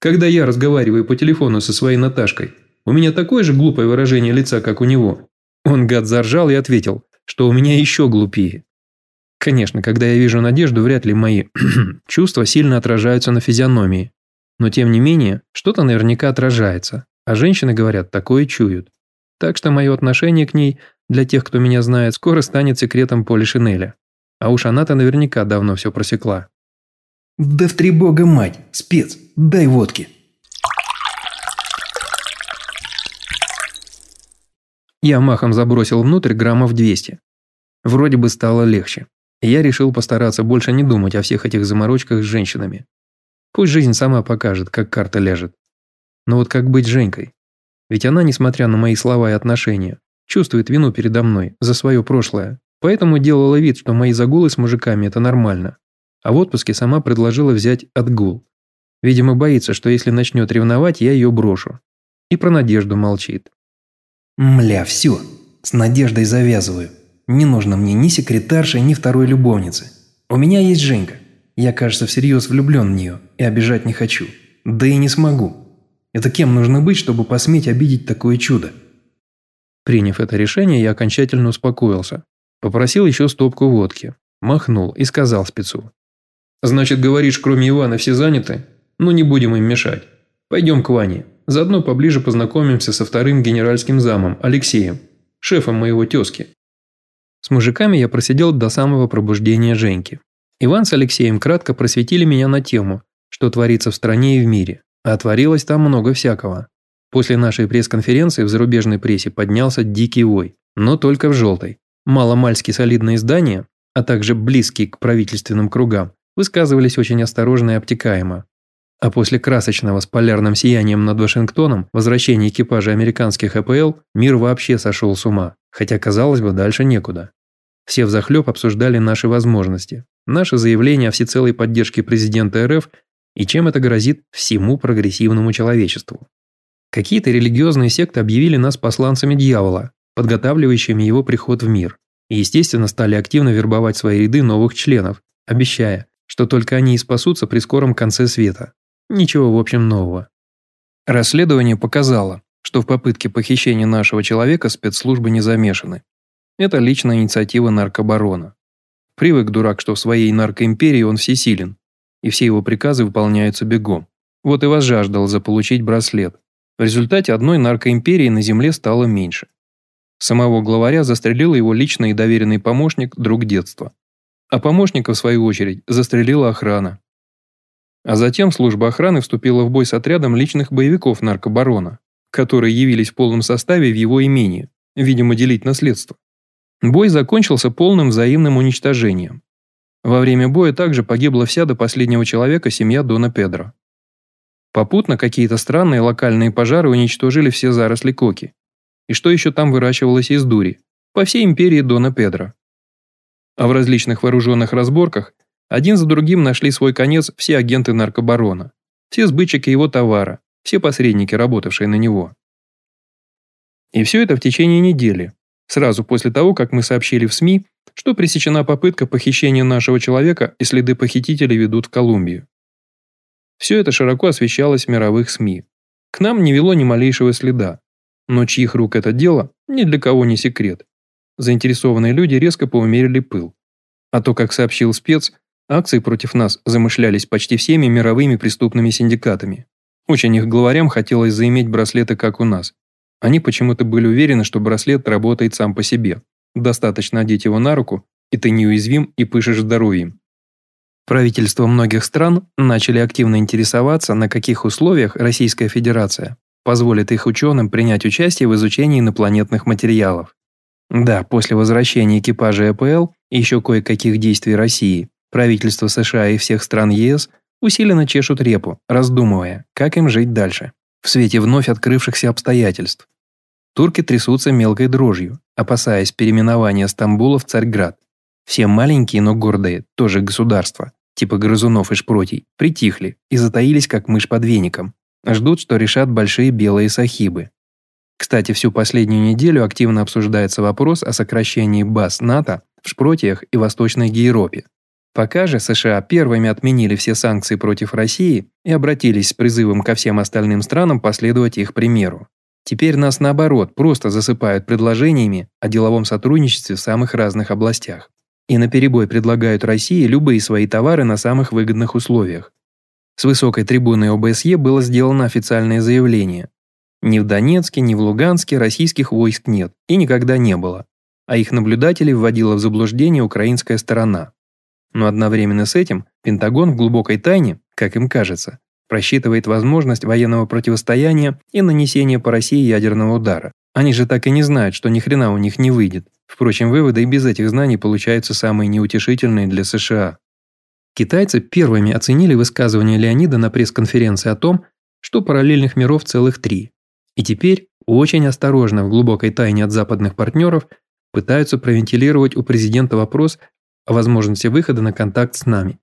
когда я разговариваю по телефону со своей Наташкой, у меня такое же глупое выражение лица, как у него?» Он, гад, заржал и ответил, что у меня еще глупее. Конечно, когда я вижу надежду, вряд ли мои чувства сильно отражаются на физиономии. Но тем не менее, что-то наверняка отражается, а женщины говорят, такое чуют. Так что мое отношение к ней, для тех, кто меня знает, скоро станет секретом Поли Шинеля. А уж она-то наверняка давно все просекла. «Да в три бога мать, спец, дай водки!» Я махом забросил внутрь граммов 200, Вроде бы стало легче. Я решил постараться больше не думать о всех этих заморочках с женщинами. Пусть жизнь сама покажет, как карта ляжет. Но вот как быть Женькой? Ведь она, несмотря на мои слова и отношения, чувствует вину передо мной за свое прошлое. Поэтому делала вид, что мои загулы с мужиками – это нормально. А в отпуске сама предложила взять отгул. Видимо, боится, что если начнет ревновать, я ее брошу. И про Надежду молчит. Мля, все. С Надеждой завязываю. Не нужно мне ни секретарши, ни второй любовницы. У меня есть Женька. Я, кажется, всерьез влюблен в нее и обижать не хочу. Да и не смогу. Это кем нужно быть, чтобы посметь обидеть такое чудо? Приняв это решение, я окончательно успокоился. Попросил еще стопку водки. Махнул и сказал спецу. «Значит, говоришь, кроме Ивана все заняты? Ну, не будем им мешать. Пойдем к Ване. Заодно поближе познакомимся со вторым генеральским замом, Алексеем, шефом моего тезки. С мужиками я просидел до самого пробуждения Женьки. Иван с Алексеем кратко просветили меня на тему, что творится в стране и в мире. А творилось там много всякого. После нашей пресс-конференции в зарубежной прессе поднялся дикий вой, но только в желтой. Маломальски солидные издания, а также близкие к правительственным кругам, высказывались очень осторожно и обтекаемо. А после красочного с полярным сиянием над Вашингтоном возвращения экипажа американских АПЛ мир вообще сошел с ума, хотя, казалось бы, дальше некуда. Все взахлеб обсуждали наши возможности, наше заявление о всецелой поддержке президента РФ и чем это грозит всему прогрессивному человечеству. Какие-то религиозные секты объявили нас посланцами дьявола, подготавливающими его приход в мир, и, естественно, стали активно вербовать свои ряды новых членов, обещая, что только они и спасутся при скором конце света. Ничего, в общем, нового. Расследование показало, что в попытке похищения нашего человека спецслужбы не замешаны. Это личная инициатива наркобарона. Привык дурак, что в своей наркоимперии он всесилен, и все его приказы выполняются бегом. Вот и возжаждал заполучить браслет. В результате одной наркоимперии на земле стало меньше. Самого главаря застрелил его личный и доверенный помощник, друг детства. А помощника, в свою очередь, застрелила охрана. А затем служба охраны вступила в бой с отрядом личных боевиков наркобарона, которые явились в полном составе в его имении, видимо, делить наследство. Бой закончился полным взаимным уничтожением. Во время боя также погибла вся до последнего человека семья Дона Педро. Попутно какие-то странные локальные пожары уничтожили все заросли коки. И что еще там выращивалось из дури? По всей империи Дона Педро. А в различных вооруженных разборках один за другим нашли свой конец все агенты наркобарона, все сбытчики его товара, все посредники, работавшие на него. И все это в течение недели, сразу после того, как мы сообщили в СМИ, что пресечена попытка похищения нашего человека и следы похитителей ведут в Колумбию. Все это широко освещалось в мировых СМИ. К нам не вело ни малейшего следа. Но чьих рук это дело, ни для кого не секрет. Заинтересованные люди резко поумерили пыл. А то, как сообщил спец, Акции против нас замышлялись почти всеми мировыми преступными синдикатами. Очень их главарям хотелось заиметь браслеты, как у нас. Они почему-то были уверены, что браслет работает сам по себе. Достаточно одеть его на руку, и ты неуязвим и пышешь здоровьем. Правительства многих стран начали активно интересоваться, на каких условиях Российская Федерация позволит их ученым принять участие в изучении инопланетных материалов. Да, после возвращения экипажа АПЛ и еще кое-каких действий России, Правительства США и всех стран ЕС усиленно чешут репу, раздумывая, как им жить дальше, в свете вновь открывшихся обстоятельств. Турки трясутся мелкой дрожью, опасаясь переименования Стамбула в Царьград. Все маленькие, но гордые, тоже государства, типа грызунов и шпротий, притихли и затаились, как мышь под веником. Ждут, что решат большие белые сахибы. Кстати, всю последнюю неделю активно обсуждается вопрос о сокращении баз НАТО в Шпротиях и Восточной Гейропе. Пока же США первыми отменили все санкции против России и обратились с призывом ко всем остальным странам последовать их примеру. Теперь нас наоборот просто засыпают предложениями о деловом сотрудничестве в самых разных областях. И наперебой предлагают России любые свои товары на самых выгодных условиях. С высокой трибуны ОБСЕ было сделано официальное заявление. Ни в Донецке, ни в Луганске российских войск нет и никогда не было, а их наблюдателей вводила в заблуждение украинская сторона. Но одновременно с этим Пентагон в глубокой тайне, как им кажется, просчитывает возможность военного противостояния и нанесения по России ядерного удара. Они же так и не знают, что ни хрена у них не выйдет. Впрочем, выводы и без этих знаний получаются самые неутешительные для США. Китайцы первыми оценили высказывание Леонида на пресс-конференции о том, что параллельных миров целых три. И теперь очень осторожно в глубокой тайне от западных партнеров пытаются провентилировать у президента вопрос о возможности выхода на контакт с нами.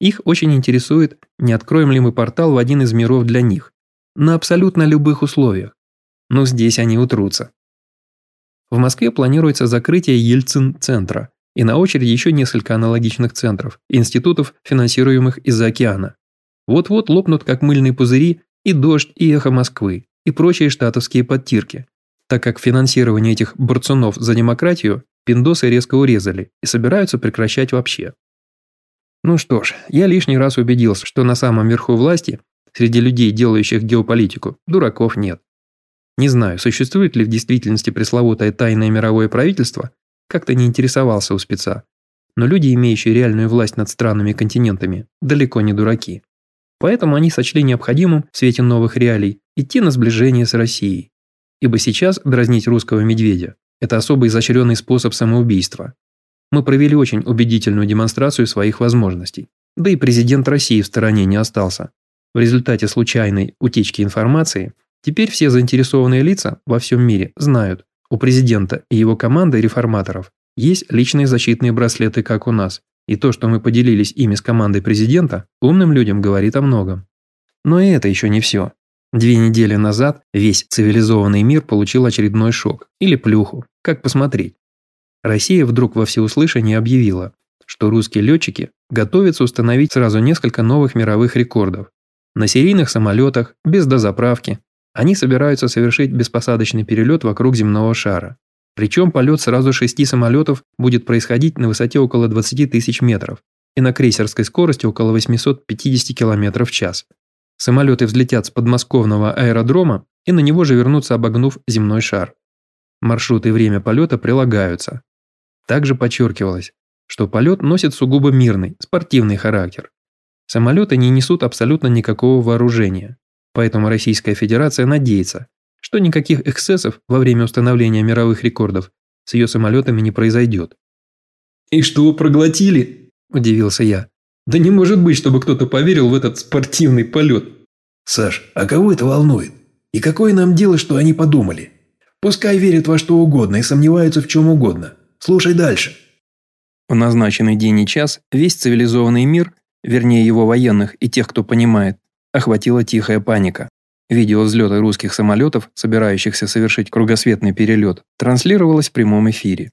Их очень интересует, не откроем ли мы портал в один из миров для них. На абсолютно любых условиях. Но здесь они утрутся. В Москве планируется закрытие Ельцин-центра и на очереди еще несколько аналогичных центров, институтов, финансируемых из-за океана. Вот-вот лопнут как мыльные пузыри и дождь, и эхо Москвы, и прочие штатовские подтирки, так как финансирование этих борцунов за демократию пиндосы резко урезали и собираются прекращать вообще. Ну что ж, я лишний раз убедился, что на самом верху власти, среди людей, делающих геополитику, дураков нет. Не знаю, существует ли в действительности пресловутое тайное мировое правительство, как-то не интересовался у спеца. Но люди, имеющие реальную власть над странами и континентами, далеко не дураки. Поэтому они сочли необходимым в свете новых реалий идти на сближение с Россией. Ибо сейчас дразнить русского медведя – это особо изощренный способ самоубийства. Мы провели очень убедительную демонстрацию своих возможностей. Да и президент России в стороне не остался. В результате случайной утечки информации Теперь все заинтересованные лица во всем мире знают, у президента и его команды реформаторов есть личные защитные браслеты, как у нас, и то, что мы поделились ими с командой президента, умным людям говорит о многом. Но и это еще не все. Две недели назад весь цивилизованный мир получил очередной шок, или плюху, как посмотреть. Россия вдруг во всеуслышание объявила, что русские летчики готовятся установить сразу несколько новых мировых рекордов. На серийных самолетах, без дозаправки, они собираются совершить беспосадочный перелет вокруг земного шара. Причем полет сразу шести самолетов будет происходить на высоте около 20 тысяч метров и на крейсерской скорости около 850 км в час. Самолеты взлетят с подмосковного аэродрома и на него же вернутся, обогнув земной шар. Маршрут и время полета прилагаются. Также подчеркивалось, что полет носит сугубо мирный, спортивный характер. Самолеты не несут абсолютно никакого вооружения. Поэтому Российская Федерация надеется, что никаких эксцессов во время установления мировых рекордов с ее самолетами не произойдет. «И что, проглотили?» – удивился я. «Да не может быть, чтобы кто-то поверил в этот спортивный полет». «Саш, а кого это волнует? И какое нам дело, что они подумали? Пускай верят во что угодно и сомневаются в чем угодно. Слушай дальше». В назначенный день и час весь цивилизованный мир, вернее его военных и тех, кто понимает, охватила тихая паника. Видео взлета русских самолетов, собирающихся совершить кругосветный перелет, транслировалось в прямом эфире.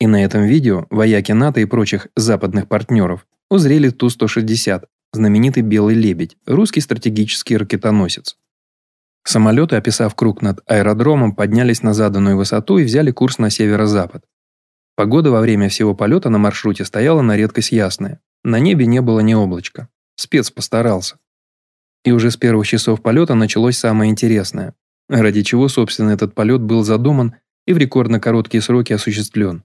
И на этом видео вояки НАТО и прочих западных партнеров узрели Ту-160, знаменитый «Белый лебедь», русский стратегический ракетоносец. Самолеты, описав круг над аэродромом, поднялись на заданную высоту и взяли курс на северо-запад. Погода во время всего полета на маршруте стояла на редкость ясная. На небе не было ни облачка. Спец постарался. И уже с первых часов полета началось самое интересное, ради чего, собственно, этот полет был задуман и в рекордно короткие сроки осуществлен.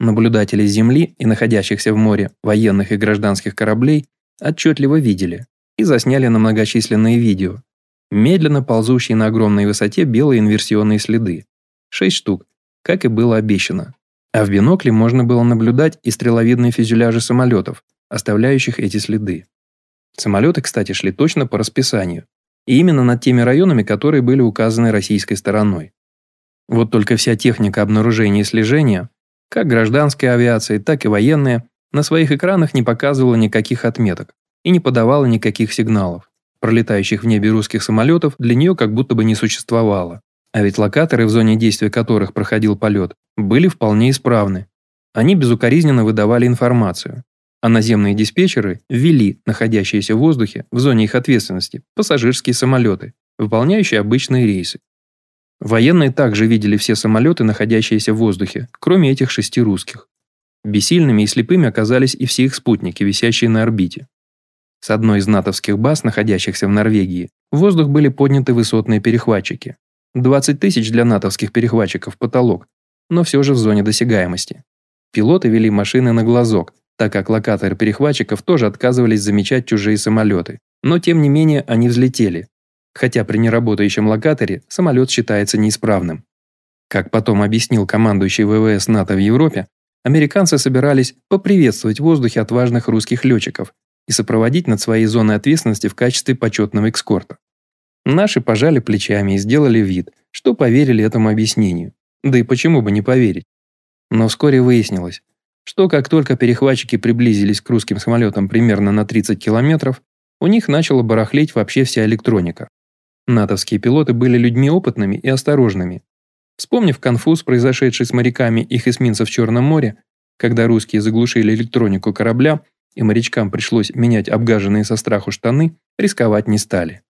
Наблюдатели Земли и находящихся в море военных и гражданских кораблей отчетливо видели и засняли на многочисленные видео, медленно ползущие на огромной высоте белые инверсионные следы. Шесть штук, как и было обещано. А в бинокле можно было наблюдать и стреловидные фюзеляжи самолетов, оставляющих эти следы. Самолеты, кстати, шли точно по расписанию. И именно над теми районами, которые были указаны российской стороной. Вот только вся техника обнаружения и слежения, как гражданской авиации, так и военная, на своих экранах не показывала никаких отметок и не подавала никаких сигналов. Пролетающих в небе русских самолетов для нее как будто бы не существовало. А ведь локаторы, в зоне действия которых проходил полет, были вполне исправны. Они безукоризненно выдавали информацию а наземные диспетчеры ввели находящиеся в воздухе в зоне их ответственности пассажирские самолеты, выполняющие обычные рейсы. Военные также видели все самолеты, находящиеся в воздухе, кроме этих шести русских. Бессильными и слепыми оказались и все их спутники, висящие на орбите. С одной из натовских баз, находящихся в Норвегии, в воздух были подняты высотные перехватчики. 20 тысяч для натовских перехватчиков потолок, но все же в зоне досягаемости. Пилоты вели машины на глазок, так как локаторы перехватчиков тоже отказывались замечать чужие самолеты. Но тем не менее они взлетели. Хотя при неработающем локаторе самолет считается неисправным. Как потом объяснил командующий ВВС НАТО в Европе, американцы собирались поприветствовать в воздухе отважных русских летчиков и сопроводить над своей зоной ответственности в качестве почетного экскорта. Наши пожали плечами и сделали вид, что поверили этому объяснению. Да и почему бы не поверить? Но вскоре выяснилось, что как только перехватчики приблизились к русским самолетам примерно на 30 километров, у них начала барахлеть вообще вся электроника. Натовские пилоты были людьми опытными и осторожными. Вспомнив конфуз, произошедший с моряками их эсминцев в Черном море, когда русские заглушили электронику корабля, и морячкам пришлось менять обгаженные со страху штаны, рисковать не стали.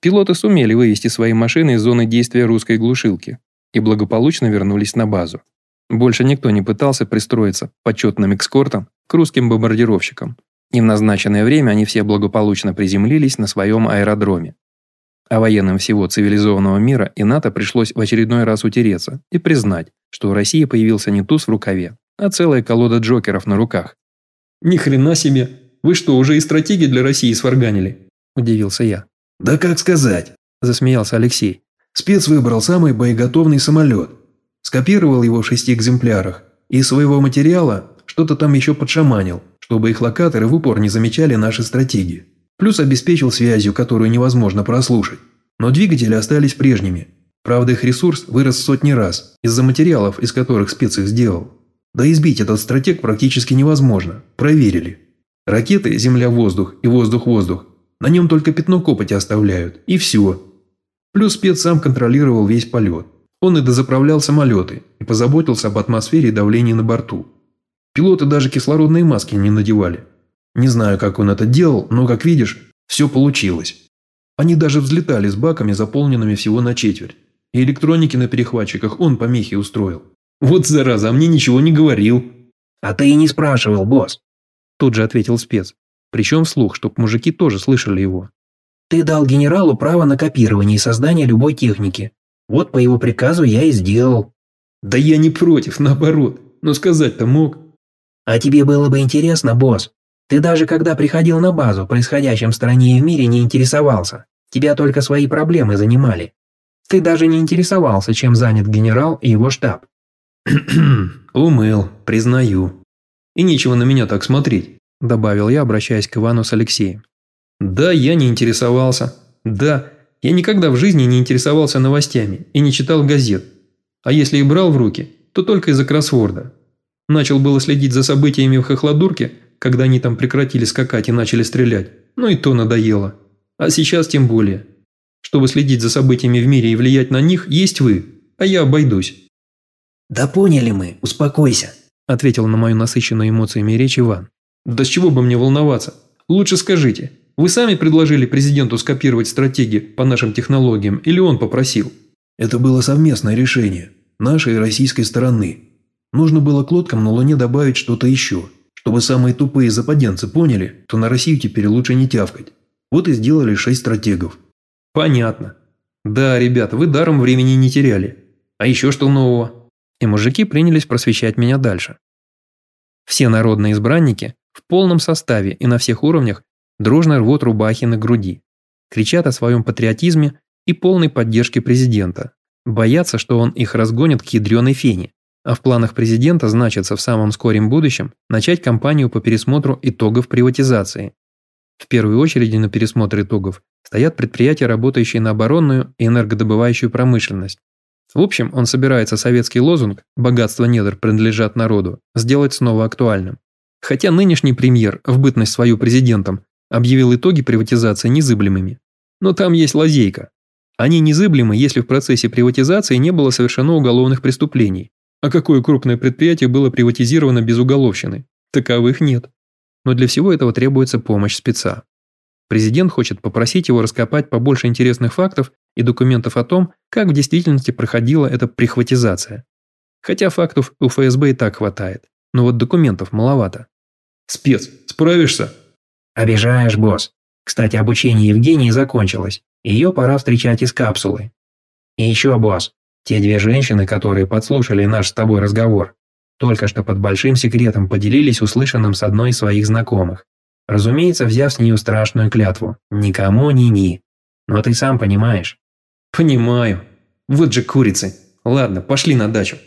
Пилоты сумели вывести свои машины из зоны действия русской глушилки и благополучно вернулись на базу. Больше никто не пытался пристроиться почетным экскортом к русским бомбардировщикам, и в назначенное время они все благополучно приземлились на своем аэродроме. А военным всего цивилизованного мира и НАТО пришлось в очередной раз утереться и признать, что у России появился не туз в рукаве, а целая колода джокеров на руках. «Ни хрена себе! Вы что, уже и стратегии для России сварганили?» – удивился я. «Да как сказать?» – засмеялся Алексей. «Спец выбрал самый боеготовный самолет, скопировал его в шести экземплярах и из своего материала что-то там еще подшаманил, чтобы их локаторы в упор не замечали наши стратегии. Плюс обеспечил связью, которую невозможно прослушать. Но двигатели остались прежними. Правда, их ресурс вырос в сотни раз, из-за материалов, из которых спец их сделал. Да избить этот стратег практически невозможно. Проверили. Ракеты «Земля-воздух» и «Воздух-воздух» на нем только пятно копоти оставляют, и все. Плюс спец сам контролировал весь полет. Он и дозаправлял самолеты, и позаботился об атмосфере и давлении на борту. Пилоты даже кислородные маски не надевали. Не знаю, как он это делал, но, как видишь, все получилось. Они даже взлетали с баками, заполненными всего на четверть. И электроники на перехватчиках он помехи устроил. Вот зараза, а мне ничего не говорил. А ты и не спрашивал, босс. Тут же ответил спец. Причем вслух, чтоб мужики тоже слышали его. Ты дал генералу право на копирование и создание любой техники. Вот по его приказу я и сделал. Да я не против, наоборот. Но сказать-то мог. А тебе было бы интересно, босс. Ты даже когда приходил на базу, происходящим в стране и в мире, не интересовался. Тебя только свои проблемы занимали. Ты даже не интересовался, чем занят генерал и его штаб. Умыл, признаю. И нечего на меня так смотреть, добавил я, обращаясь к Ивану с Алексеем. Да, я не интересовался. Да, я никогда в жизни не интересовался новостями и не читал газет. А если и брал в руки, то только из-за кроссворда. Начал было следить за событиями в Хохладурке, когда они там прекратили скакать и начали стрелять, но и то надоело. А сейчас тем более. Чтобы следить за событиями в мире и влиять на них, есть вы, а я обойдусь. «Да поняли мы, успокойся», – ответил на мою насыщенную эмоциями речь Иван. «Да с чего бы мне волноваться? Лучше скажите, вы сами предложили президенту скопировать стратегии по нашим технологиям или он попросил? Это было совместное решение. Нашей и российской стороны. Нужно было к лодкам на Луне добавить что-то еще, чтобы самые тупые западенцы поняли, что на Россию теперь лучше не тявкать. Вот и сделали шесть стратегов. Понятно. Да, ребята, вы даром времени не теряли. А еще что нового? И мужики принялись просвещать меня дальше. Все народные избранники в полном составе и на всех уровнях дружно рвут рубахи на груди, кричат о своем патриотизме и полной поддержке президента, боятся, что он их разгонит к ядреной фене. А в планах президента значится в самом скором будущем начать кампанию по пересмотру итогов приватизации. В первую очередь на пересмотр итогов стоят предприятия, работающие на оборонную и энергодобывающую промышленность. В общем, он собирается советский лозунг «богатство недр принадлежат народу» сделать снова актуальным. Хотя нынешний премьер, в бытность свою президентом, объявил итоги приватизации незыблемыми. Но там есть лазейка. Они незыблемы, если в процессе приватизации не было совершено уголовных преступлений. А какое крупное предприятие было приватизировано без уголовщины? Таковых нет. Но для всего этого требуется помощь спеца. Президент хочет попросить его раскопать побольше интересных фактов и документов о том, как в действительности проходила эта прихватизация. Хотя фактов у ФСБ и так хватает, но вот документов маловато. «Спец, справишься?» Обижаешь, босс. Кстати, обучение Евгении закончилось. Ее пора встречать из капсулы. И еще, босс, те две женщины, которые подслушали наш с тобой разговор, только что под большим секретом поделились услышанным с одной из своих знакомых. Разумеется, взяв с нее страшную клятву. Никому ни-ни. Но ты сам понимаешь. Понимаю. Вот же курицы. Ладно, пошли на дачу.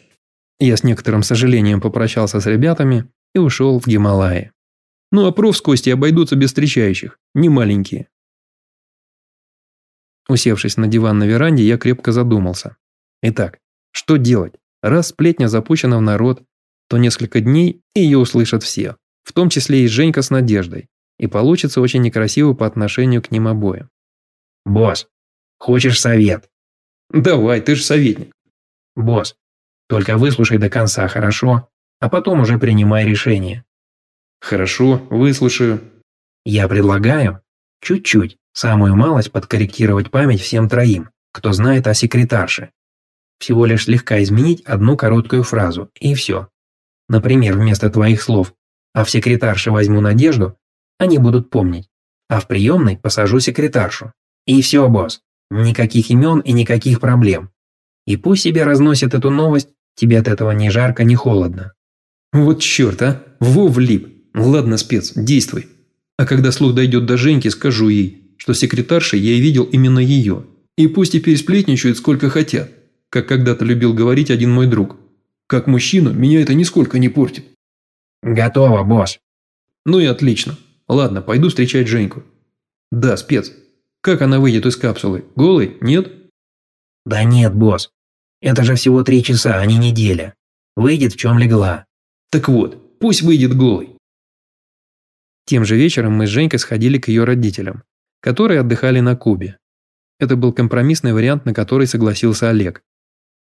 Я с некоторым сожалением попрощался с ребятами и ушел в Гималаи. Ну а проф с Костей обойдутся без встречающих, не маленькие. Усевшись на диван на веранде, я крепко задумался. Итак, что делать? Раз сплетня запущена в народ, то несколько дней и ее услышат все, в том числе и Женька с Надеждой, и получится очень некрасиво по отношению к ним обоим. «Босс, хочешь совет?» «Давай, ты же советник». «Босс, только выслушай до конца, хорошо? А потом уже принимай решение». «Хорошо, выслушаю». «Я предлагаю чуть-чуть, самую малость подкорректировать память всем троим, кто знает о секретарше. Всего лишь слегка изменить одну короткую фразу, и все. Например, вместо твоих слов «а в секретарше возьму Надежду», они будут помнить, а в приемной посажу секретаршу. И все, босс. Никаких имен и никаких проблем. И пусть себе разносит эту новость, тебе от этого ни жарко, ни холодно. Вот черт, а? Во влип. Ладно, спец, действуй. А когда слух дойдет до Женьки, скажу ей, что секретаршей я и видел именно ее. И пусть теперь сплетничают сколько хотят, как когда-то любил говорить один мой друг. Как мужчину, меня это нисколько не портит. Готово, босс. Ну и отлично. Ладно, пойду встречать Женьку. Да, спец. Как она выйдет из капсулы? Голый? Нет? Да нет, босс. Это же всего три часа, а не неделя. Выйдет в чем легла. Так вот, пусть выйдет голый. Тем же вечером мы с Женькой сходили к ее родителям, которые отдыхали на Кубе. Это был компромиссный вариант, на который согласился Олег.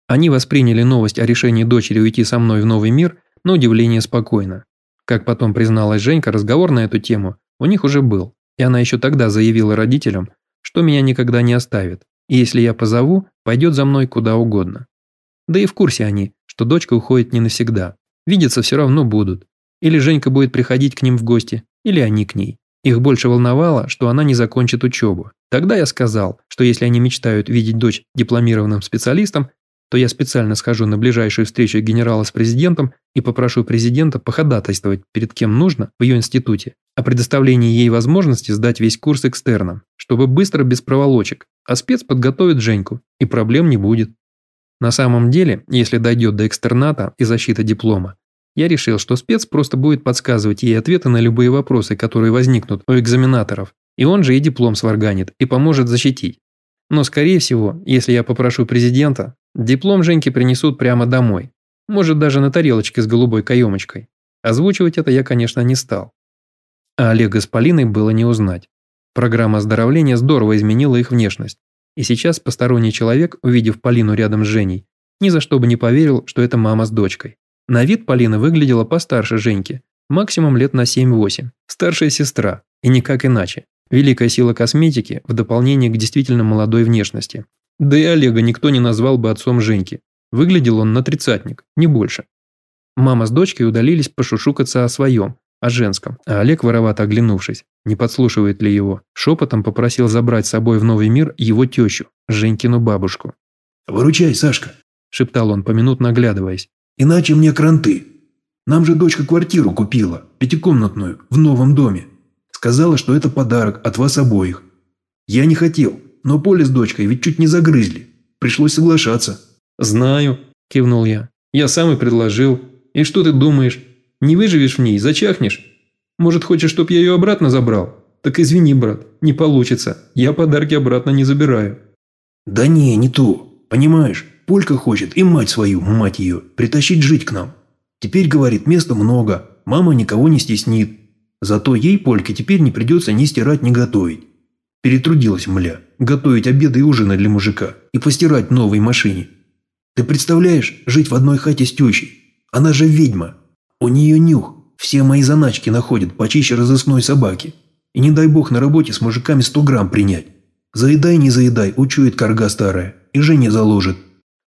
Они восприняли новость о решении дочери уйти со мной в новый мир на удивление спокойно. Как потом призналась Женька, разговор на эту тему у них уже был, и она еще тогда заявила родителям, что меня никогда не оставит, и если я позову, пойдет за мной куда угодно. Да и в курсе они, что дочка уходит не навсегда. Видеться все равно будут. Или Женька будет приходить к ним в гости, или они к ней. Их больше волновало, что она не закончит учебу. Тогда я сказал, что если они мечтают видеть дочь дипломированным специалистом, то я специально схожу на ближайшую встречу генерала с президентом и попрошу президента походатайствовать перед кем нужно в ее институте о предоставлении ей возможности сдать весь курс экстерном, чтобы быстро без проволочек, а спец подготовит Женьку, и проблем не будет. На самом деле, если дойдет до экстерната и защиты диплома, я решил, что спец просто будет подсказывать ей ответы на любые вопросы, которые возникнут у экзаменаторов, и он же и диплом сварганит и поможет защитить. Но, скорее всего, если я попрошу президента, диплом Женьке принесут прямо домой. Может, даже на тарелочке с голубой каемочкой. Озвучивать это я, конечно, не стал. А Олега с Полиной было не узнать. Программа оздоровления здорово изменила их внешность. И сейчас посторонний человек, увидев Полину рядом с Женей, ни за что бы не поверил, что это мама с дочкой. На вид Полина выглядела постарше Женьки, максимум лет на 7-8. Старшая сестра, и никак иначе. Великая сила косметики в дополнение к действительно молодой внешности. Да и Олега никто не назвал бы отцом Женьки. Выглядел он на тридцатник, не больше. Мама с дочкой удалились пошушукаться о своем, о женском, а Олег, воровато оглянувшись, не подслушивает ли его, шепотом попросил забрать с собой в новый мир его тещу, Женькину бабушку. «Выручай, Сашка», – шептал он, поминутно оглядываясь. «Иначе мне кранты. Нам же дочка квартиру купила, пятикомнатную, в новом доме. Сказала, что это подарок от вас обоих. Я не хотел, но Поле с дочкой ведь чуть не загрызли. Пришлось соглашаться». «Знаю», – кивнул я. «Я сам и предложил. И что ты думаешь? Не выживешь в ней, зачахнешь? Может, хочешь, чтоб я ее обратно забрал? Так извини, брат, не получится. Я подарки обратно не забираю». «Да не, не то. Понимаешь, Полька хочет и мать свою, мать ее, притащить жить к нам. Теперь, говорит, места много, мама никого не стеснит. Зато ей, Польке, теперь не придется ни стирать, ни готовить. Перетрудилась, мля, готовить обеды и ужины для мужика и постирать в новой машине. Ты представляешь, жить в одной хате с тещей? Она же ведьма. У нее нюх. Все мои заначки находят почище разыскной собаки. И не дай бог на работе с мужиками сто грамм принять. Заедай, не заедай, учует карга старая. И жене заложит.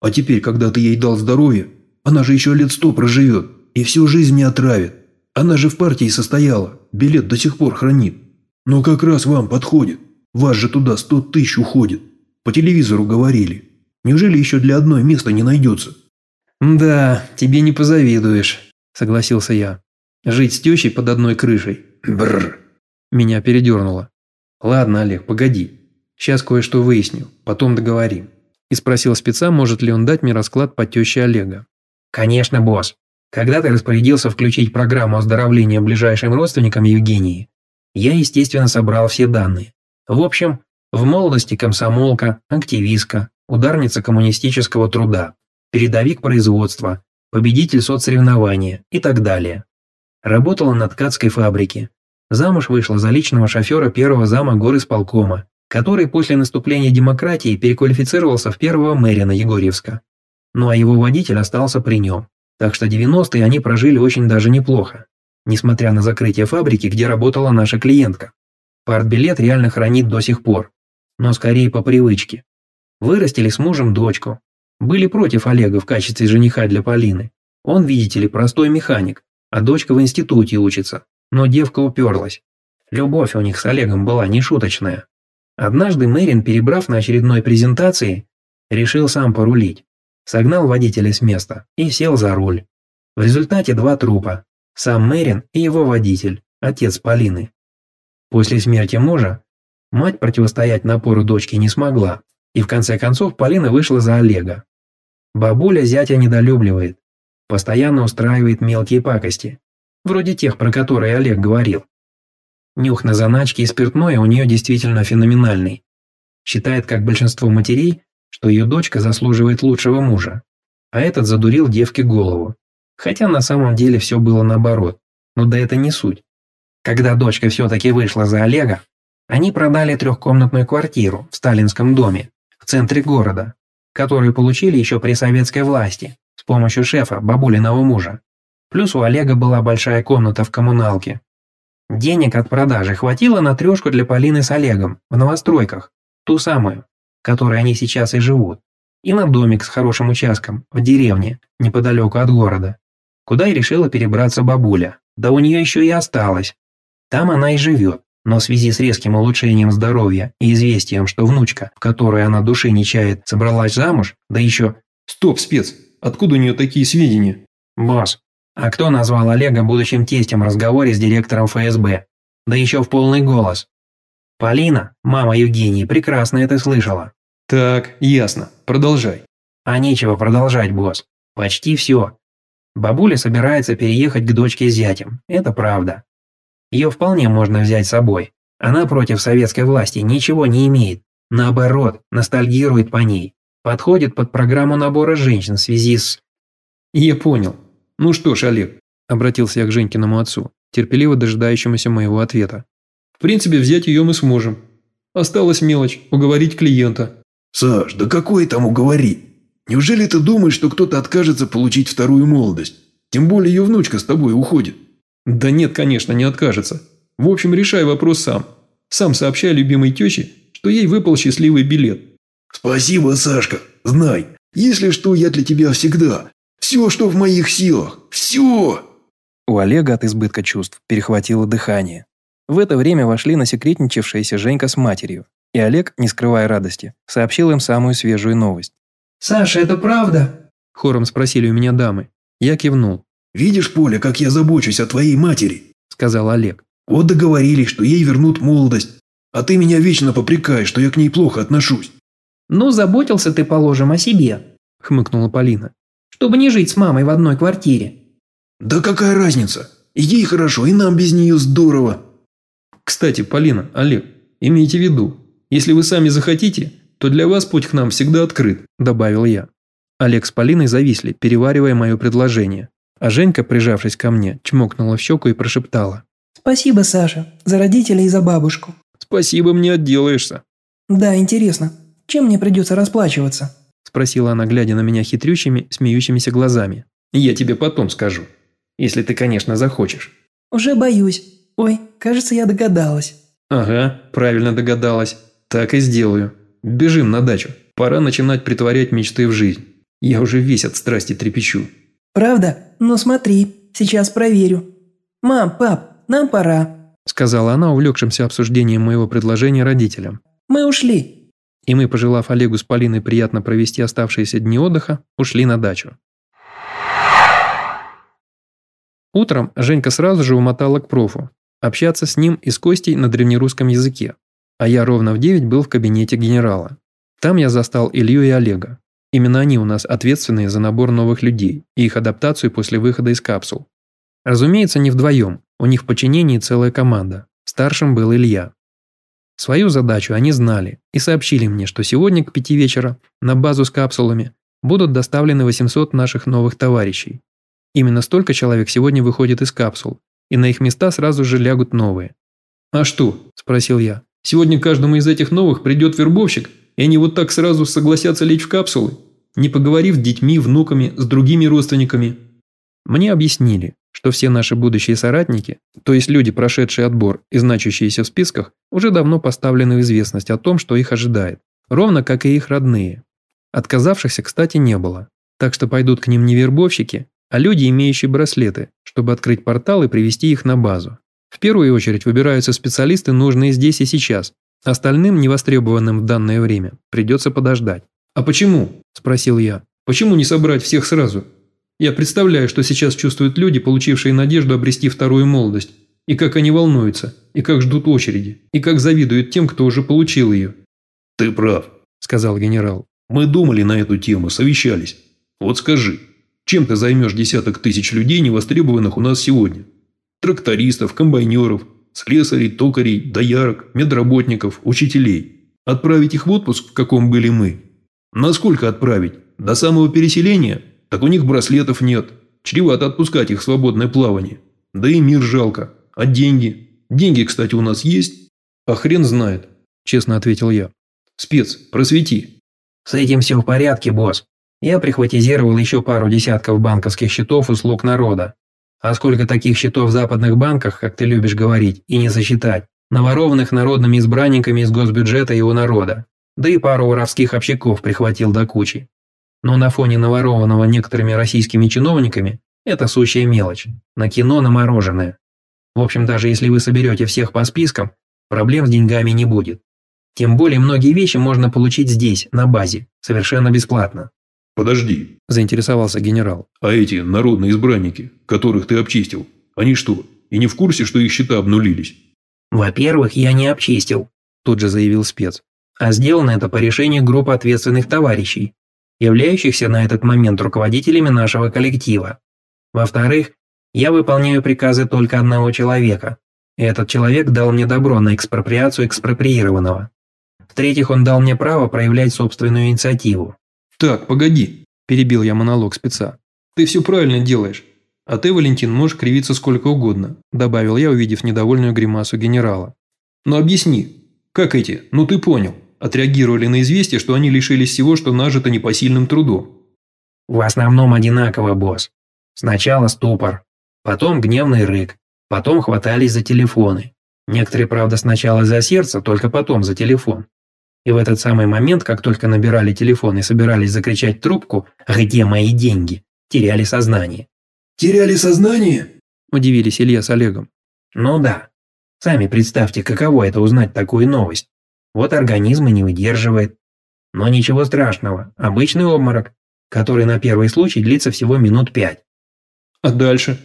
А теперь, когда ты ей дал здоровье, она же еще лет сто проживет. И всю жизнь не отравит. Она же в партии состояла, билет до сих пор хранит. Но как раз вам подходит. Вас же туда сто тысяч уходит. По телевизору говорили. Неужели еще для одной места не найдется?» «Да, тебе не позавидуешь», – согласился я. «Жить с тещей под одной крышей. Бррр». Меня передернуло. «Ладно, Олег, погоди. Сейчас кое-что выясню, потом договорим. И спросил спеца, может ли он дать мне расклад по теще Олега. «Конечно, босс. Когда ты распорядился включить программу оздоровления ближайшим родственникам Евгении, я, естественно, собрал все данные. В общем, в молодости комсомолка, активистка, ударница коммунистического труда, передовик производства, победитель соцсоревнования и так далее. Работала на ткацкой фабрике. Замуж вышла за личного шофера первого зама горисполкома, который после наступления демократии переквалифицировался в первого мэрина Егорьевска. Ну а его водитель остался при нем. Так что 90-е они прожили очень даже неплохо, несмотря на закрытие фабрики, где работала наша клиентка. Партбилет реально хранит до сих пор, но скорее по привычке. Вырастили с мужем дочку. Были против Олега в качестве жениха для Полины. Он, видите ли, простой механик, а дочка в институте учится. Но девка уперлась. Любовь у них с Олегом была нешуточная. Однажды Мэрин, перебрав на очередной презентации, решил сам порулить. Согнал водителя с места и сел за руль. В результате два трупа. Сам Мэрин и его водитель, отец Полины. После смерти мужа мать противостоять напору дочки не смогла, и в конце концов Полина вышла за Олега. Бабуля зятя недолюбливает, постоянно устраивает мелкие пакости, вроде тех, про которые Олег говорил. Нюх на заначки и спиртное у нее действительно феноменальный. Считает, как большинство матерей, что ее дочка заслуживает лучшего мужа, а этот задурил девке голову. Хотя на самом деле все было наоборот, но да это не суть. Когда дочка все-таки вышла за Олега, они продали трехкомнатную квартиру в сталинском доме в центре города, которую получили еще при советской власти с помощью шефа, бабулиного мужа. Плюс у Олега была большая комната в коммуналке. Денег от продажи хватило на трешку для Полины с Олегом в новостройках, ту самую, которой они сейчас и живут, и на домик с хорошим участком в деревне, неподалеку от города, куда и решила перебраться бабуля. Да у нее еще и осталось. Там она и живет, но в связи с резким улучшением здоровья и известием, что внучка, в которой она души не чает, собралась замуж, да еще... Стоп, спец, откуда у нее такие сведения? Босс, а кто назвал Олега будущим тестем в разговоре с директором ФСБ? Да еще в полный голос. Полина, мама Евгении, прекрасно это слышала. Так, ясно. Продолжай. А нечего продолжать, босс. Почти все. Бабуля собирается переехать к дочке с зятем. Это правда. Ее вполне можно взять с собой. Она против советской власти ничего не имеет. Наоборот, ностальгирует по ней. Подходит под программу набора женщин в связи с... Я понял. Ну что ж, Олег, обратился я к Женькиному отцу, терпеливо дожидающемуся моего ответа. В принципе, взять ее мы сможем. Осталась мелочь – уговорить клиента. «Саш, да какое там уговорить? Неужели ты думаешь, что кто-то откажется получить вторую молодость? Тем более ее внучка с тобой уходит». «Да нет, конечно, не откажется. В общем, решай вопрос сам. Сам сообщай любимой теще, что ей выпал счастливый билет». «Спасибо, Сашка. Знай, если что, я для тебя всегда. Все, что в моих силах. Все!» У Олега от избытка чувств перехватило дыхание. В это время вошли насекретничавшаяся Женька с матерью, и Олег, не скрывая радости, сообщил им самую свежую новость. «Саша, это правда?» – хором спросили у меня дамы. Я кивнул. «Видишь, Поля, как я забочусь о твоей матери?» – сказал Олег. «Вот договорились, что ей вернут молодость, а ты меня вечно попрекаешь, что я к ней плохо отношусь». «Ну, заботился ты, положим, о себе», – хмыкнула Полина. «Чтобы не жить с мамой в одной квартире». «Да какая разница? И ей хорошо, и нам без нее здорово». Кстати, Полина, Олег, имейте в виду, если вы сами захотите, то для вас путь к нам всегда открыт», – добавил я. Олег с Полиной зависли, переваривая мое предложение. А Женька, прижавшись ко мне, чмокнула в щеку и прошептала. «Спасибо, Саша, за родителей и за бабушку». «Спасибо, мне отделаешься». «Да, интересно, чем мне придется расплачиваться?» Спросила она, глядя на меня хитрющими, смеющимися глазами. «Я тебе потом скажу, если ты, конечно, захочешь». «Уже боюсь». «Ой, кажется, я догадалась». «Ага, правильно догадалась. Так и сделаю. Бежим на дачу. Пора начинать притворять мечты в жизнь. Я уже весь от страсти трепещу». «Правда? Ну смотри, сейчас проверю. Мам, пап, нам пора», – сказала она, увлекшимся обсуждением моего предложения родителям. «Мы ушли». И мы, пожелав Олегу с Полиной приятно провести оставшиеся дни отдыха, ушли на дачу. Утром Женька сразу же умотала к профу, общаться с ним и с Костей на древнерусском языке, а я ровно в 9 был в кабинете генерала. Там я застал Илью и Олега. Именно они у нас ответственные за набор новых людей и их адаптацию после выхода из капсул. Разумеется, не вдвоем, у них в подчинении целая команда. Старшим был Илья. Свою задачу они знали и сообщили мне, что сегодня к пяти вечера на базу с капсулами будут доставлены 800 наших новых товарищей. Именно столько человек сегодня выходит из капсул, и на их места сразу же лягут новые. «А что?» – спросил я. «Сегодня каждому из этих новых придет вербовщик, и они вот так сразу согласятся лечь в капсулы, не поговорив с детьми, внуками, с другими родственниками?» Мне объяснили, что все наши будущие соратники, то есть люди, прошедшие отбор и значащиеся в списках, уже давно поставлены в известность о том, что их ожидает, ровно как и их родные. Отказавшихся, кстати, не было, так что пойдут к ним не вербовщики, а люди, имеющие браслеты, чтобы открыть портал и привести их на базу. В первую очередь выбираются специалисты, нужные здесь и сейчас. Остальным, невостребованным в данное время, придется подождать. «А почему?» – спросил я. «Почему не собрать всех сразу? Я представляю, что сейчас чувствуют люди, получившие надежду обрести вторую молодость, и как они волнуются, и как ждут очереди, и как завидуют тем, кто уже получил ее». «Ты прав», – сказал генерал. «Мы думали на эту тему, совещались. Вот скажи, чем ты займешь десяток тысяч людей, невостребованных у нас сегодня? Трактористов, комбайнеров, слесарей, токарей, доярок, медработников, учителей. Отправить их в отпуск, в каком были мы? Насколько отправить? До самого переселения? Так у них браслетов нет. Чревато отпускать их в свободное плавание. Да и мир жалко. А деньги? Деньги, кстати, у нас есть? А хрен знает, честно ответил я. Спец, просвети. С этим все в порядке, босс. Я прихватизировал еще пару десятков банковских счетов услуг народа. А сколько таких счетов в западных банках, как ты любишь говорить, и не засчитать, наворованных народными избранниками из госбюджета и у народа. Да и пару воровских общаков прихватил до кучи но на фоне наворованного некоторыми российскими чиновниками это сущая мелочь, на кино на мороженое. В общем, даже если вы соберете всех по спискам, проблем с деньгами не будет. Тем более многие вещи можно получить здесь, на базе, совершенно бесплатно. «Подожди», – заинтересовался генерал. «А эти народные избранники, которых ты обчистил, они что, и не в курсе, что их счета обнулились?» «Во-первых, я не обчистил», – тут же заявил спец. «А сделано это по решению группы ответственных товарищей, являющихся на этот момент руководителями нашего коллектива. Во-вторых, я выполняю приказы только одного человека. И этот человек дал мне добро на экспроприацию экспроприированного. В-третьих, он дал мне право проявлять собственную инициативу. «Так, погоди», – перебил я монолог спеца. «Ты все правильно делаешь. А ты, Валентин, можешь кривиться сколько угодно», – добавил я, увидев недовольную гримасу генерала. «Но объясни, как эти, ну ты понял, отреагировали на известие, что они лишились всего, что нажито непосильным трудом. В основном одинаково, босс. Сначала ступор, потом гневный рык, потом хватались за телефоны. Некоторые, правда, сначала за сердце, только потом за телефон. И в этот самый момент, как только набирали телефон и собирались закричать трубку «Где мои деньги?», теряли сознание. «Теряли сознание?» – удивились Илья с Олегом. «Ну да. Сами представьте, каково это узнать такую новость. Вот организм и не выдерживает. Но ничего страшного, обычный обморок, который на первый случай длится всего минут пять. А дальше?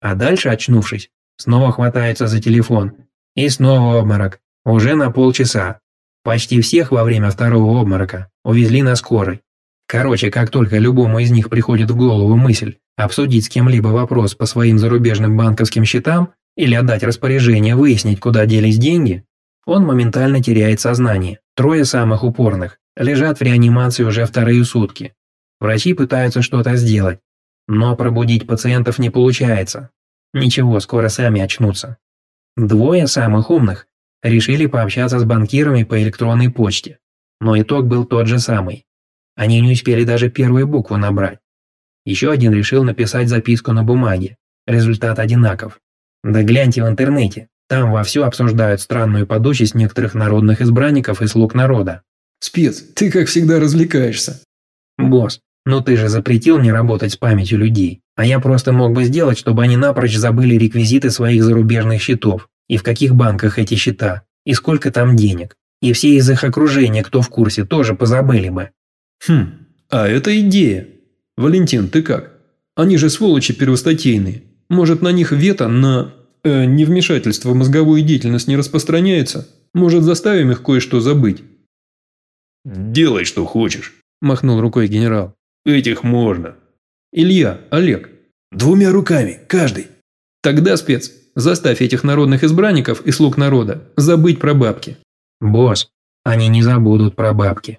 А дальше, очнувшись, снова хватается за телефон. И снова обморок, уже на полчаса. Почти всех во время второго обморока увезли на скорой. Короче, как только любому из них приходит в голову мысль обсудить с кем-либо вопрос по своим зарубежным банковским счетам или отдать распоряжение выяснить, куда делись деньги, он моментально теряет сознание. Трое самых упорных лежат в реанимации уже вторые сутки. Врачи пытаются что-то сделать, но пробудить пациентов не получается. Ничего, скоро сами очнутся. Двое самых умных решили пообщаться с банкирами по электронной почте, но итог был тот же самый. Они не успели даже первую букву набрать. Еще один решил написать записку на бумаге. Результат одинаков. Да гляньте в интернете, там вовсю обсуждают странную подучесть некоторых народных избранников и слуг народа. Спец, ты как всегда развлекаешься. Босс, ну ты же запретил мне работать с памятью людей, а я просто мог бы сделать, чтобы они напрочь забыли реквизиты своих зарубежных счетов, и в каких банках эти счета, и сколько там денег. И все из их окружения, кто в курсе, тоже позабыли бы. Хм, а это идея. Валентин, ты как? Они же сволочи первостатейные. Может, на них вето на э, невмешательство в мозговую деятельность не распространяется, может, заставим их кое-что забыть?» Делай, что хочешь. Махнул рукой генерал. Этих можно. Илья, Олег. Двумя руками, каждый. Тогда, спец, заставь этих народных избранников и слуг народа забыть про бабки. Босс, они не забудут про бабки.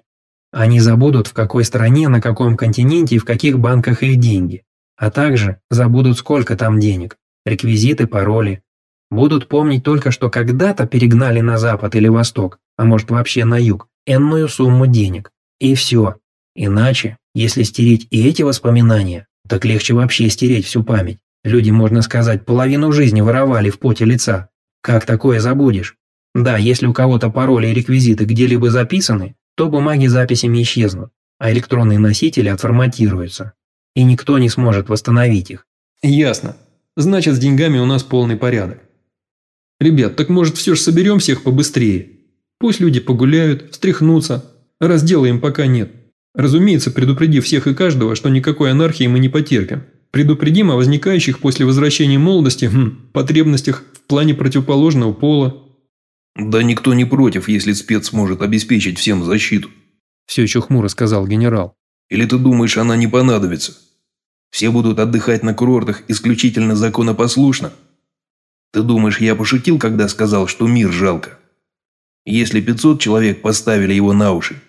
Они забудут, в какой стране, на каком континенте и в каких банках их деньги. А также забудут, сколько там денег, реквизиты, пароли. Будут помнить только, что когда-то перегнали на запад или восток, а может вообще на юг, энную сумму денег. И все. Иначе, если стереть и эти воспоминания, так легче вообще стереть всю память. Люди, можно сказать, половину жизни воровали в поте лица. Как такое забудешь? Да, если у кого-то пароли и реквизиты где-либо записаны, то бумаги записями исчезнут, а электронные носители отформатируются. И никто не сможет восстановить их. Ясно. Значит, с деньгами у нас полный порядок. Ребят, так может все же соберем всех побыстрее? Пусть люди погуляют, встряхнутся, раз дела им пока нет. Разумеется, предупредив всех и каждого, что никакой анархии мы не потерпим. Предупредим о возникающих после возвращения молодости хм, потребностях в плане противоположного пола. Да никто не против, если спец сможет обеспечить всем защиту. Все еще хмуро сказал генерал. Или ты думаешь, она не понадобится? Все будут отдыхать на курортах исключительно законопослушно? Ты думаешь, я пошутил, когда сказал, что мир жалко? Если 500 человек поставили его на уши,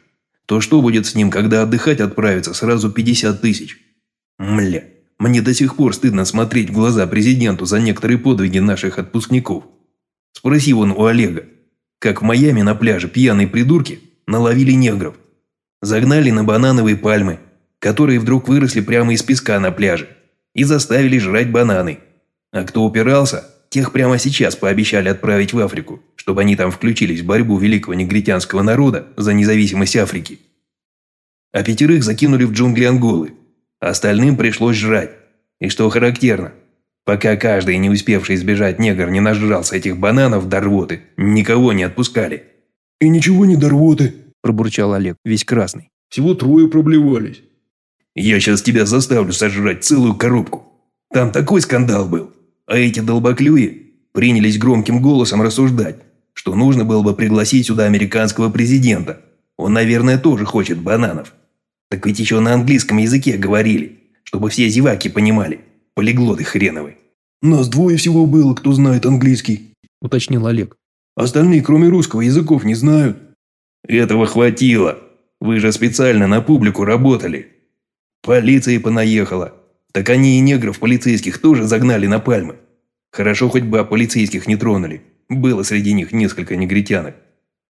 то что будет с ним, когда отдыхать отправится сразу 50 тысяч? Мля. Мне до сих пор стыдно смотреть в глаза президенту за некоторые подвиги наших отпускников. Спроси вон у Олега, как в Майами на пляже пьяные придурки наловили негров. Загнали на банановые пальмы, которые вдруг выросли прямо из песка на пляже, и заставили жрать бананы. А кто упирался, тех прямо сейчас пообещали отправить в Африку, чтобы они там включились в борьбу великого негритянского народа за независимость Африки. А пятерых закинули в джунгли Анголы, Остальным пришлось жрать. И что характерно, пока каждый, не успевший избежать негр, не нажрался этих бананов до рвоты, никого не отпускали. «И ничего не до рвоты», – пробурчал Олег, весь красный. «Всего трое проблевались». «Я сейчас тебя заставлю сожрать целую коробку. Там такой скандал был. А эти долбоклюи принялись громким голосом рассуждать, что нужно было бы пригласить сюда американского президента. Он, наверное, тоже хочет бананов. Так ведь еще на английском языке говорили, чтобы все зеваки понимали. Полиглоты хреновы. «Нас двое всего было, кто знает английский», – уточнил Олег. «Остальные, кроме русского, языков не знают». «Этого хватило. Вы же специально на публику работали. Полиция понаехала. Так они и негров полицейских тоже загнали на пальмы. Хорошо хоть бы полицейских не тронули. Было среди них несколько негритянок.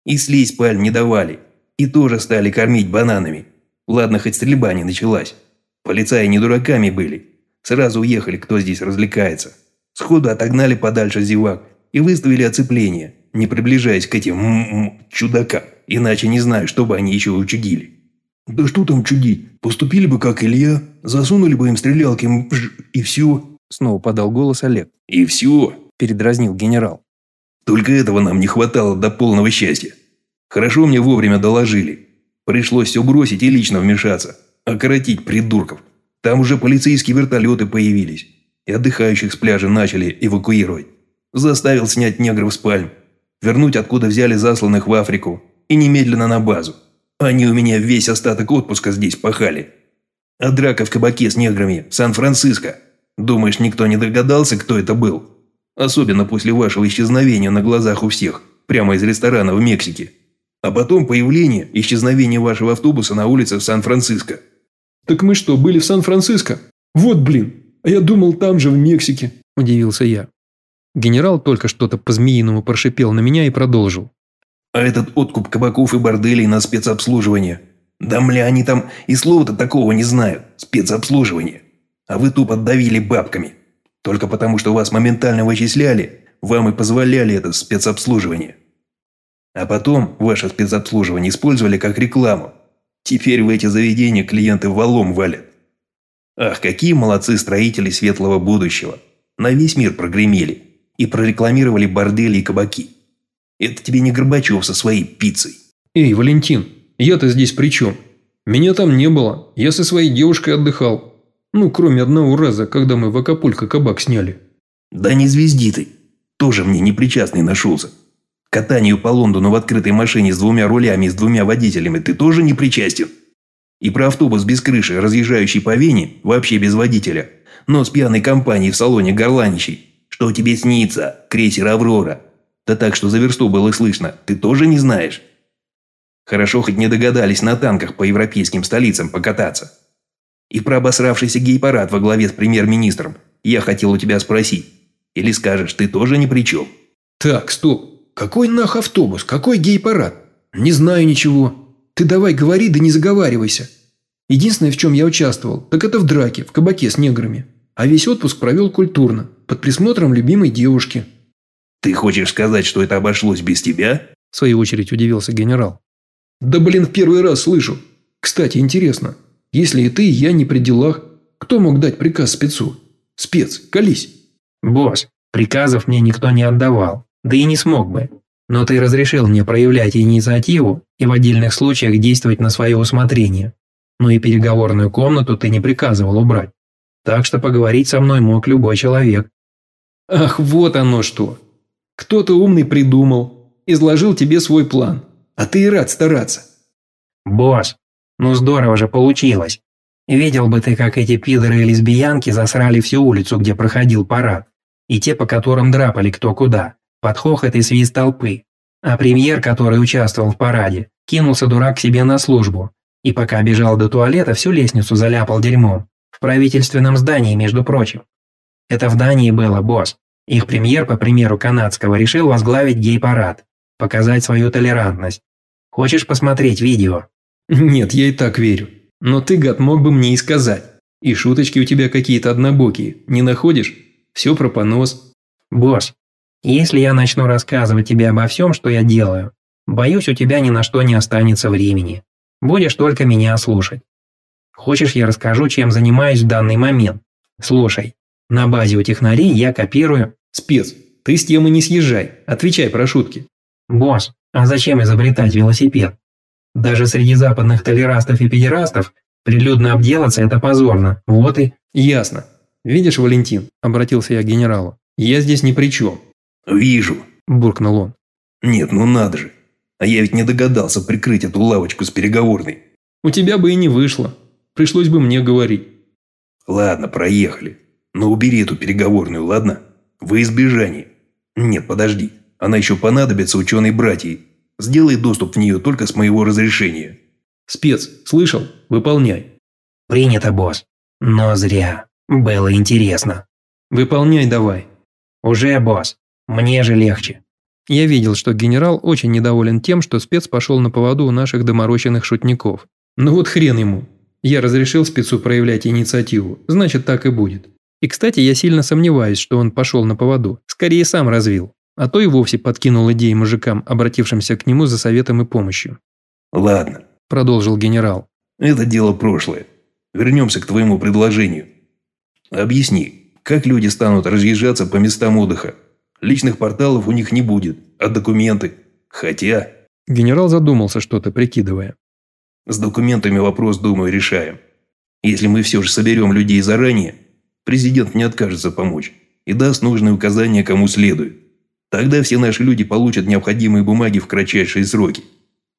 И слезть пальм не давали. И тоже стали кормить бананами. Ладно, хоть стрельба не началась. Полицаи не дураками были. Сразу уехали, кто здесь развлекается. Сходу отогнали подальше зевак и выставили оцепление, не приближаясь к этим м -м -м, чудакам. Иначе не знаю, что бы они еще учудили. «Да что там чудить? Поступили бы, как Илья, засунули бы им стрелялки, и все». Снова подал голос Олег. «И все?» – передразнил генерал. «Только этого нам не хватало до полного счастья. Хорошо мне вовремя доложили. Пришлось все бросить и лично вмешаться. Окоротить придурков. Там уже полицейские вертолеты появились. И отдыхающих с пляжа начали эвакуировать. Заставил снять негров с пальм. Вернуть, откуда взяли засланных в Африку. И немедленно на базу. Они у меня весь остаток отпуска здесь пахали. А драка в кабаке с неграми в Сан-Франциско. Думаешь, никто не догадался, кто это был? Особенно после вашего исчезновения на глазах у всех. Прямо из ресторана в Мексике. А потом появление, исчезновение вашего автобуса на улице в Сан-Франциско. Так мы что, были в Сан-Франциско? Вот блин, а я думал там же, в Мексике. Удивился я. Генерал только что-то по-змеиному прошипел на меня и продолжил. А этот откуп кабаков и борделей на спецобслуживание. Да мля, они там и слова-то такого не знают. Спецобслуживание. А вы тупо давили бабками. Только потому, что вас моментально вычисляли, вам и позволяли это спецобслуживание. А потом ваше спецобслуживание использовали как рекламу. Теперь в эти заведения клиенты валом валят. Ах, какие молодцы строители светлого будущего. На весь мир прогремели и прорекламировали бордели и кабаки. Это тебе не Горбачев со своей пиццей. Эй, Валентин, я-то здесь при чем? Меня там не было, я со своей девушкой отдыхал. Ну, кроме одного раза, когда мы в Акапулько кабак сняли. Да не звезди ты. Тоже мне непричастный нашелся. катанию по Лондону в открытой машине с двумя рулями и с двумя водителями ты тоже не причастен? И про автобус без крыши, разъезжающий по Вене, вообще без водителя, но с пьяной компанией в салоне горланищей. Что тебе снится, крейсер «Аврора»? Да так, что за версту было слышно, ты тоже не знаешь? Хорошо, хоть не догадались на танках по европейским столицам покататься. И про обосравшийся гей-парад во главе с премьер-министром я хотел у тебя спросить. Или скажешь, ты тоже ни при чем? Так, стоп. Какой нах автобус? Какой гей-парад? Не знаю ничего. Ты давай говори, да не заговаривайся. Единственное, в чем я участвовал, так это в драке, в кабаке с неграми. А весь отпуск провел культурно, под присмотром любимой девушки. Ты хочешь сказать, что это обошлось без тебя? В свою очередь удивился генерал. Да блин, в первый раз слышу. Кстати, интересно, если и ты, и я не при делах, кто мог дать приказ спецу? Спец, колись. Босс, приказов мне никто не отдавал, да и не смог бы. Но ты разрешил мне проявлять инициативу и в отдельных случаях действовать на свое усмотрение. Ну и переговорную комнату ты не приказывал убрать. Так что поговорить со мной мог любой человек. Ах, вот оно что. Кто-то умный придумал, изложил тебе свой план, а ты и рад стараться. Босс, ну здорово же получилось. Видел бы ты, как эти пидоры и лесбиянки засрали всю улицу, где проходил парад. И те, по которым драпали кто куда, под хохот и свист толпы. А премьер, который участвовал в параде, кинулся дурак к себе на службу. И пока бежал до туалета, всю лестницу заляпал дерьмом. В правительственном здании, между прочим. Это в Дании было, босс. Их премьер, по примеру канадского, решил возглавить гей-парад. Показать свою толерантность. Хочешь посмотреть видео? Нет, я и так верю. Но ты, гад, мог бы мне и сказать. И шуточки у тебя какие-то однобокие, не находишь? Все про понос. Босс, если я начну рассказывать тебе обо всем, что я делаю, боюсь, у тебя ни на что не останется времени. Будешь только меня слушать. Хочешь, я расскажу, чем занимаюсь в данный момент? Слушай, на базе у технарей я копирую... Спец, ты с темы не съезжай, отвечай про шутки. Босс, а зачем изобретать велосипед? Даже среди западных толерастов и педерастов прилюдно обделаться – это позорно. Вот и… Ясно. Видишь, Валентин, обратился я к генералу, я здесь ни при чем. Вижу, буркнул он. Нет, ну надо же. А я ведь не догадался прикрыть эту лавочку с переговорной. У тебя бы и не вышло. Пришлось бы мне говорить. Ладно, проехали. Но убери эту переговорную, ладно? Во избежание. Нет, подожди. Она еще понадобится ученой братьей. Сделай доступ в нее только с моего разрешения». «Спец, слышал? Выполняй». «Принято, босс. Но зря. Было интересно». «Выполняй давай». «Уже, босс. Мне же легче». Я видел, что генерал очень недоволен тем, что спец пошел на поводу у наших доморощенных шутников. Ну вот хрен ему. Я разрешил спецу проявлять инициативу, значит так и будет. И кстати, я сильно сомневаюсь, что он пошел на поводу. Скорее сам развил а то и вовсе подкинул идеи мужикам, обратившимся к нему за советом и помощью. «Ладно», – продолжил генерал. «Это дело прошлое. Вернемся к твоему предложению. Объясни, как люди станут разъезжаться по местам отдыха? Личных порталов у них не будет, а документы? Хотя...» Генерал задумался что-то, прикидывая. «С документами вопрос, думаю, решаем. Если мы все же соберем людей заранее, президент не откажется помочь и даст нужные указания кому следует. Тогда все наши люди получат необходимые бумаги в кратчайшие сроки.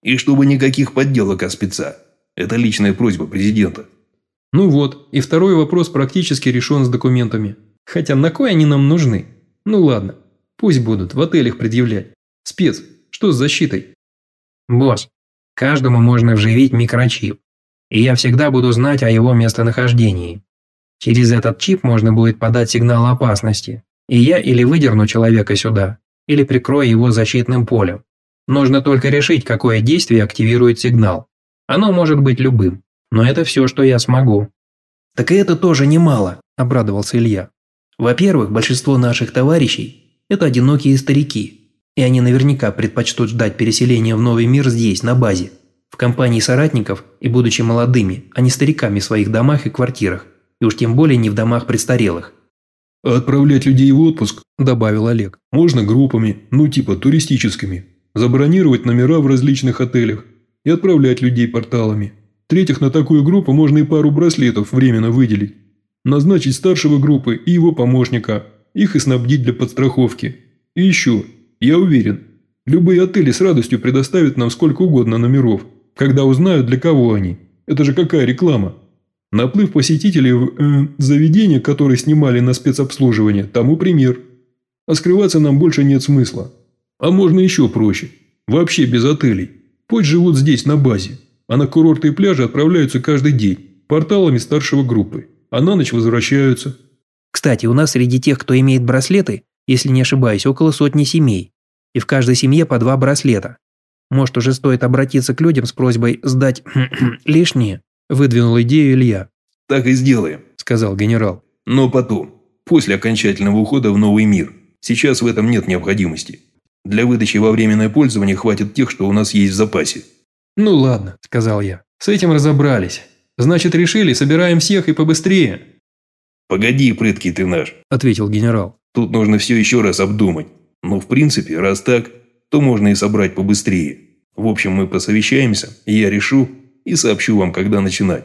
И чтобы никаких подделок от спеца. Это личная просьба президента. Ну вот, и второй вопрос практически решен с документами. Хотя на кой они нам нужны? Ну ладно, пусть будут в отелях предъявлять. Спец, что с защитой? Босс, каждому можно вживить микрочип. И я всегда буду знать о его местонахождении. Через этот чип можно будет подать сигнал опасности, и я или выдерну человека сюда, или прикрою его защитным полем. Нужно только решить, какое действие активирует сигнал. Оно может быть любым, но это все, что я смогу». «Так и это тоже немало», – обрадовался Илья. «Во-первых, большинство наших товарищей – это одинокие старики, и они наверняка предпочтут ждать переселения в новый мир здесь, на базе, в компании соратников и будучи молодыми, а не стариками в своих домах и квартирах, и уж тем более не в домах престарелых. Отправлять людей в отпуск, добавил Олег, можно группами, ну типа туристическими. Забронировать номера в различных отелях и отправлять людей порталами. В-третьих, на такую группу можно и пару браслетов временно выделить. Назначить старшего группы и его помощника, их и снабдить для подстраховки. И еще, я уверен, Любые отели с радостью предоставят нам сколько угодно номеров, когда узнают, для кого они. Это же какая реклама? Наплыв посетителей в э, заведения, которые снимали на спецобслуживание, тому пример. А скрываться нам больше нет смысла. А можно еще проще. Вообще без отелей. Пусть живут здесь, на базе. А на курорты и пляжи отправляются каждый день, порталами старшего группы. А на ночь возвращаются. Кстати, у нас среди тех, кто имеет браслеты, если не ошибаюсь, около сотни семей. И в каждой семье по два браслета. Может, уже стоит обратиться к людям с просьбой сдать лишнее? Выдвинул идею Илья. «Так и сделаем», – сказал генерал. «Но потом, после окончательного ухода в новый мир. Сейчас в этом нет необходимости. Для выдачи во временное пользование хватит тех, что у нас есть в запасе». «Ну ладно», – сказал я. «С этим разобрались. Значит, решили, собираем всех и побыстрее». «Погоди, прыткий ты наш», – ответил генерал. «Тут нужно все еще раз обдумать. Но в принципе, раз так, то можно и собрать побыстрее. В общем, мы посовещаемся, и я решу и сообщу вам, когда начинать.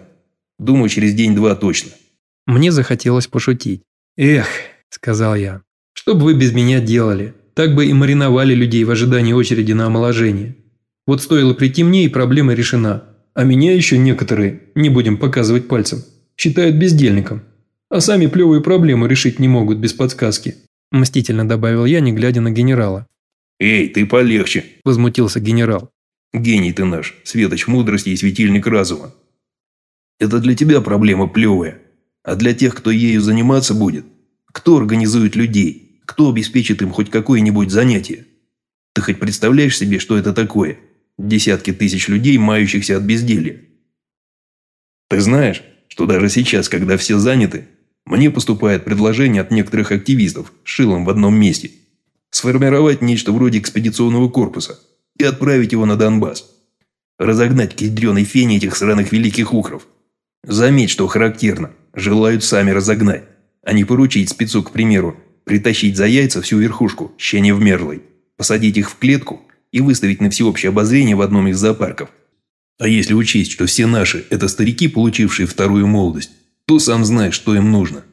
Думаю, через день-два точно». Мне захотелось пошутить. «Эх», – сказал я, – «что бы вы без меня делали? Так бы и мариновали людей в ожидании очереди на омоложение. Вот стоило прийти мне, и проблема решена. А меня еще некоторые, не будем показывать пальцем, считают бездельником. А сами плевые проблемы решить не могут без подсказки». Мстительно добавил я, не глядя на генерала. «Эй, ты полегче!» – возмутился генерал. «Гений ты наш, светоч мудрости и светильник разума. Это для тебя проблема плевая. А для тех, кто ею заниматься будет, кто организует людей, кто обеспечит им хоть какое-нибудь занятие? Ты хоть представляешь себе, что это такое? Десятки тысяч людей, мающихся от безделья. Ты знаешь, что даже сейчас, когда все заняты, мне поступает предложение от некоторых активистов шилом в одном месте – сформировать нечто вроде экспедиционного корпуса и отправить его на Донбасс. Разогнать к ядреной фене этих сраных великих ухров. Заметь, что характерно, желают сами разогнать, а не поручить спецу, к примеру, притащить за яйца всю верхушку, щене в мерлой, посадить их в клетку и выставить на всеобщее обозрение в одном из зоопарков. А если учесть, что все наши – это старики, получившие вторую молодость, то сам знаешь, что им нужно.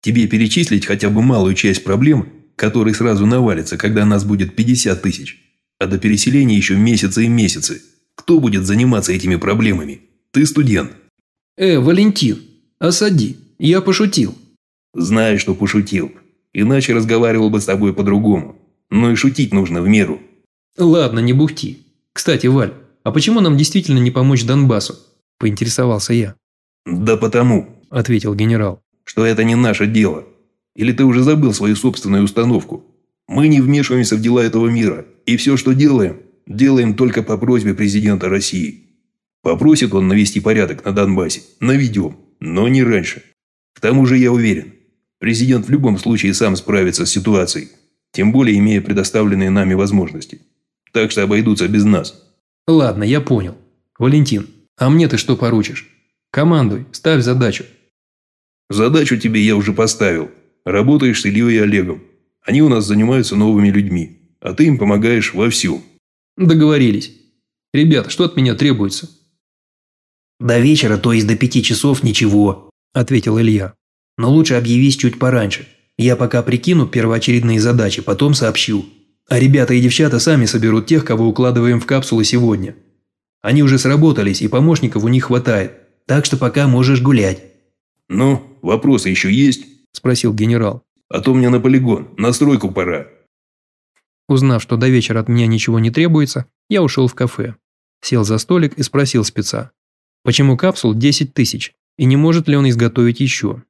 Тебе перечислить хотя бы малую часть проблем, которые сразу навалятся, когда нас будет 50 тысяч. А до переселения еще месяцы и месяцы. Кто будет заниматься этими проблемами? Ты студент. Э, Валентин, осади. Я пошутил. Знаю, что пошутил. Иначе разговаривал бы с тобой по-другому. Но и шутить нужно в меру. Ладно, не бухти. Кстати, Валь, а почему нам действительно не помочь Донбассу? Поинтересовался я. Да потому, ответил генерал, что это не наше дело. Или ты уже забыл свою собственную установку? Мы не вмешиваемся в дела этого мира, и все, что делаем, делаем только по просьбе президента России. Попросит он навести порядок на Донбассе, наведем, но не раньше. К тому же я уверен, президент в любом случае сам справится с ситуацией, тем более имея предоставленные нами возможности. Так что обойдутся без нас. Ладно, я понял. Валентин, а мне ты что поручишь? Командуй, ставь задачу. Задачу тебе я уже поставил. Работаешь с Ильей и Олегом. Они у нас занимаются новыми людьми, а ты им помогаешь во всем. Договорились. Ребята, что от меня требуется? До вечера, то есть до пяти часов ничего, ответил Илья. Но лучше объявись чуть пораньше. Я пока прикину первоочередные задачи, потом сообщу. А ребята и девчата сами соберут тех, кого укладываем в капсулы сегодня. Они уже сработались, и помощников у них хватает. Так что пока можешь гулять. «Ну, вопросы еще есть?» – спросил генерал. А то мне на полигон, на стройку пора». Узнав, что до вечера от меня ничего не требуется, я ушел в кафе. Сел за столик и спросил спеца, почему капсул 10 тысяч, и не может ли он изготовить еще.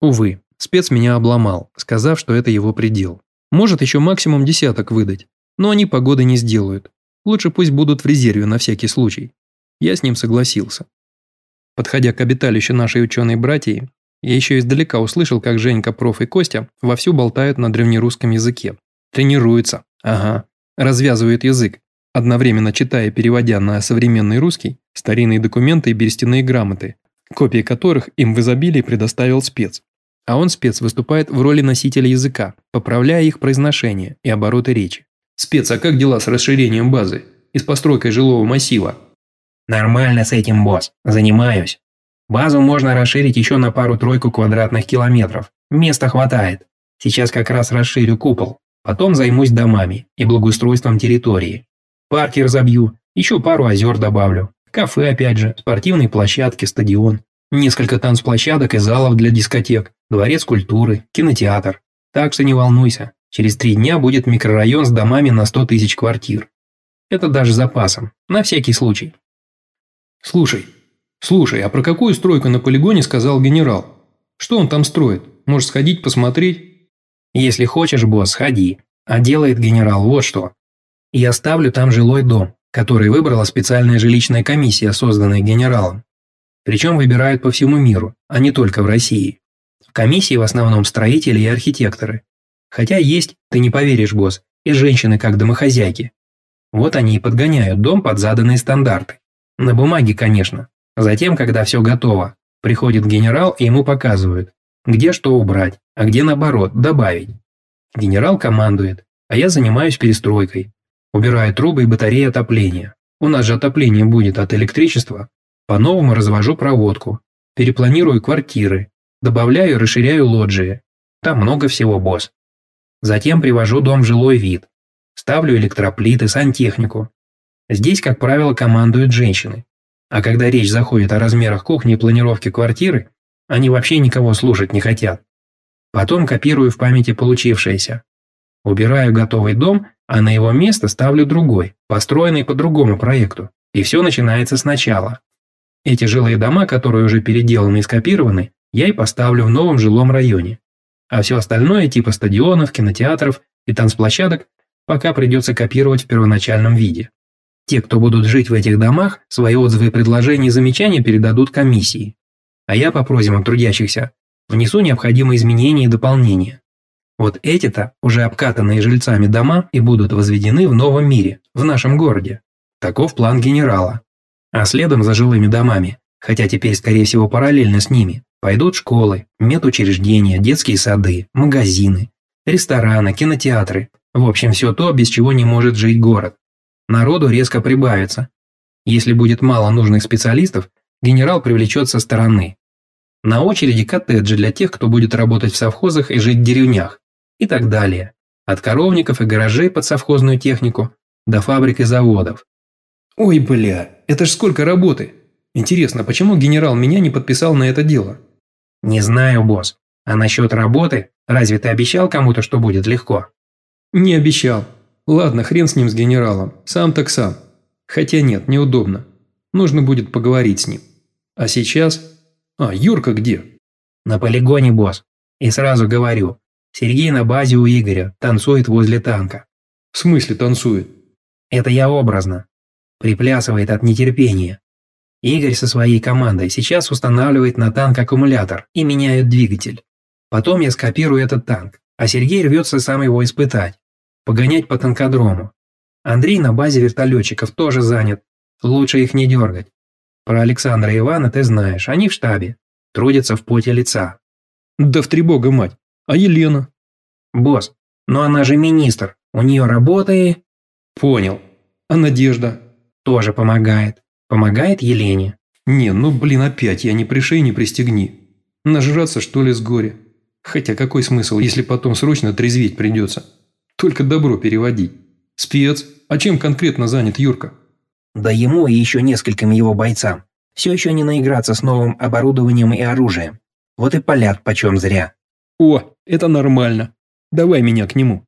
Увы, спец меня обломал, сказав, что это его предел. Может еще максимум десяток выдать, но они погоды не сделают. Лучше пусть будут в резерве на всякий случай. Я с ним согласился. Подходя к обиталищу нашей ученой братьи, я еще издалека услышал, как Женька, проф и Костя вовсю болтают на древнерусском языке. Тренируются. Ага. Развязывают язык, одновременно читая и переводя на современный русский старинные документы и берестяные грамоты, копии которых им в изобилии предоставил спец. А он, спец, выступает в роли носителя языка, поправляя их произношение и обороты речи. «Спец, а как дела с расширением базы? И с постройкой жилого массива?» «Нормально с этим, босс. Занимаюсь. Базу можно расширить еще на пару-тройку квадратных километров. Места хватает. Сейчас как раз расширю купол. Потом займусь домами и благоустройством территории. Парки разобью, еще пару озер добавлю. Кафе опять же, спортивные площадки, стадион. Несколько танцплощадок и залов для дискотек, дворец культуры, кинотеатр. Так что не волнуйся, через три дня будет микрорайон с домами на 100 тысяч квартир. Это даже запасом, на всякий случай. Слушай, слушай, а про какую стройку на полигоне сказал генерал? Что он там строит? Может сходить посмотреть? Если хочешь, босс, сходи. А делает генерал вот что. Я ставлю там жилой дом, который выбрала специальная жилищная комиссия, созданная генералом. Причем выбирают по всему миру, а не только в России. В комиссии в основном строители и архитекторы. Хотя есть, ты не поверишь, босс, и женщины как домохозяйки. Вот они и подгоняют дом под заданные стандарты. На бумаге, конечно. Затем, когда все готово, приходит генерал и ему показывают, где что убрать, а где наоборот добавить. Генерал командует, а я занимаюсь перестройкой. Убираю трубы и батареи отопления. У нас же отопление будет от электричества. По-новому развожу проводку. Перепланирую квартиры. Добавляю и расширяю лоджии. Там много всего, босс. Затем привожу дом в жилой вид. Ставлю электроплиты, сантехнику. Здесь, как правило, командуют женщины. А когда речь заходит о размерах кухни и планировке квартиры, они вообще никого слушать не хотят. Потом копирую в памяти получившееся. Убираю готовый дом, а на его место ставлю другой, построенный по другому проекту. И все начинается сначала. Эти жилые дома, которые уже переделаны и скопированы, я и поставлю в новом жилом районе. А все остальное типа стадионов, кинотеатров и танцплощадок пока придется копировать в первоначальном виде. Те, кто будут жить в этих домах, свои отзывы и предложения и замечания передадут комиссии. А я по просьбам трудящихся внесу необходимые изменения и дополнения. Вот эти-то, уже обкатанные жильцами дома, и будут возведены в новом мире, в нашем городе. Таков план генерала. А следом за жилыми домами, хотя теперь, скорее всего, параллельно с ними, пойдут школы, медучреждения, детские сады, магазины, рестораны, кинотеатры. В общем, все то, без чего не может жить город. Народу резко прибавится. Если будет мало нужных специалистов, генерал привлечет со стороны. На очереди коттеджи для тех, кто будет работать в совхозах и жить в деревнях и так далее. От коровников и гаражей под совхозную технику до фабрик и заводов. Ой, бля, это ж сколько работы. Интересно, почему генерал меня не подписал на это дело? Не знаю, босс. А насчет работы, разве ты обещал кому-то, что будет легко? Не обещал. Ладно, хрен с ним, с генералом. Сам так сам. Хотя нет, неудобно. Нужно будет поговорить с ним. А сейчас... А, Юрка где? На полигоне, босс. И сразу говорю, Сергей на базе у Игоря, танцует возле танка. В смысле танцует? Это я образно. Приплясывает от нетерпения. Игорь со своей командой сейчас устанавливает на танк аккумулятор и меняют двигатель. Потом я скопирую этот танк, а Сергей рвется сам его испытать. Погонять по танкодрому. Андрей на базе вертолетчиков тоже занят. Лучше их не дергать. Про Александра и Ивана ты знаешь, они в штабе. Трудятся в поте лица. Да в три бога мать. А Елена? Босс, но она же министр. У нее работа и... Понял. А Надежда? Тоже помогает. Помогает Елене. Не, ну блин, опять я не пришей, не пристегни. Нажраться что ли с горя? Хотя какой смысл, если потом срочно трезветь придется? Только добро переводить. Спец, а чем конкретно занят Юрка? Да ему и еще нескольким его бойцам. Все еще не наиграться с новым оборудованием и оружием. Вот и полят почем зря. О, это нормально. Давай меня к нему.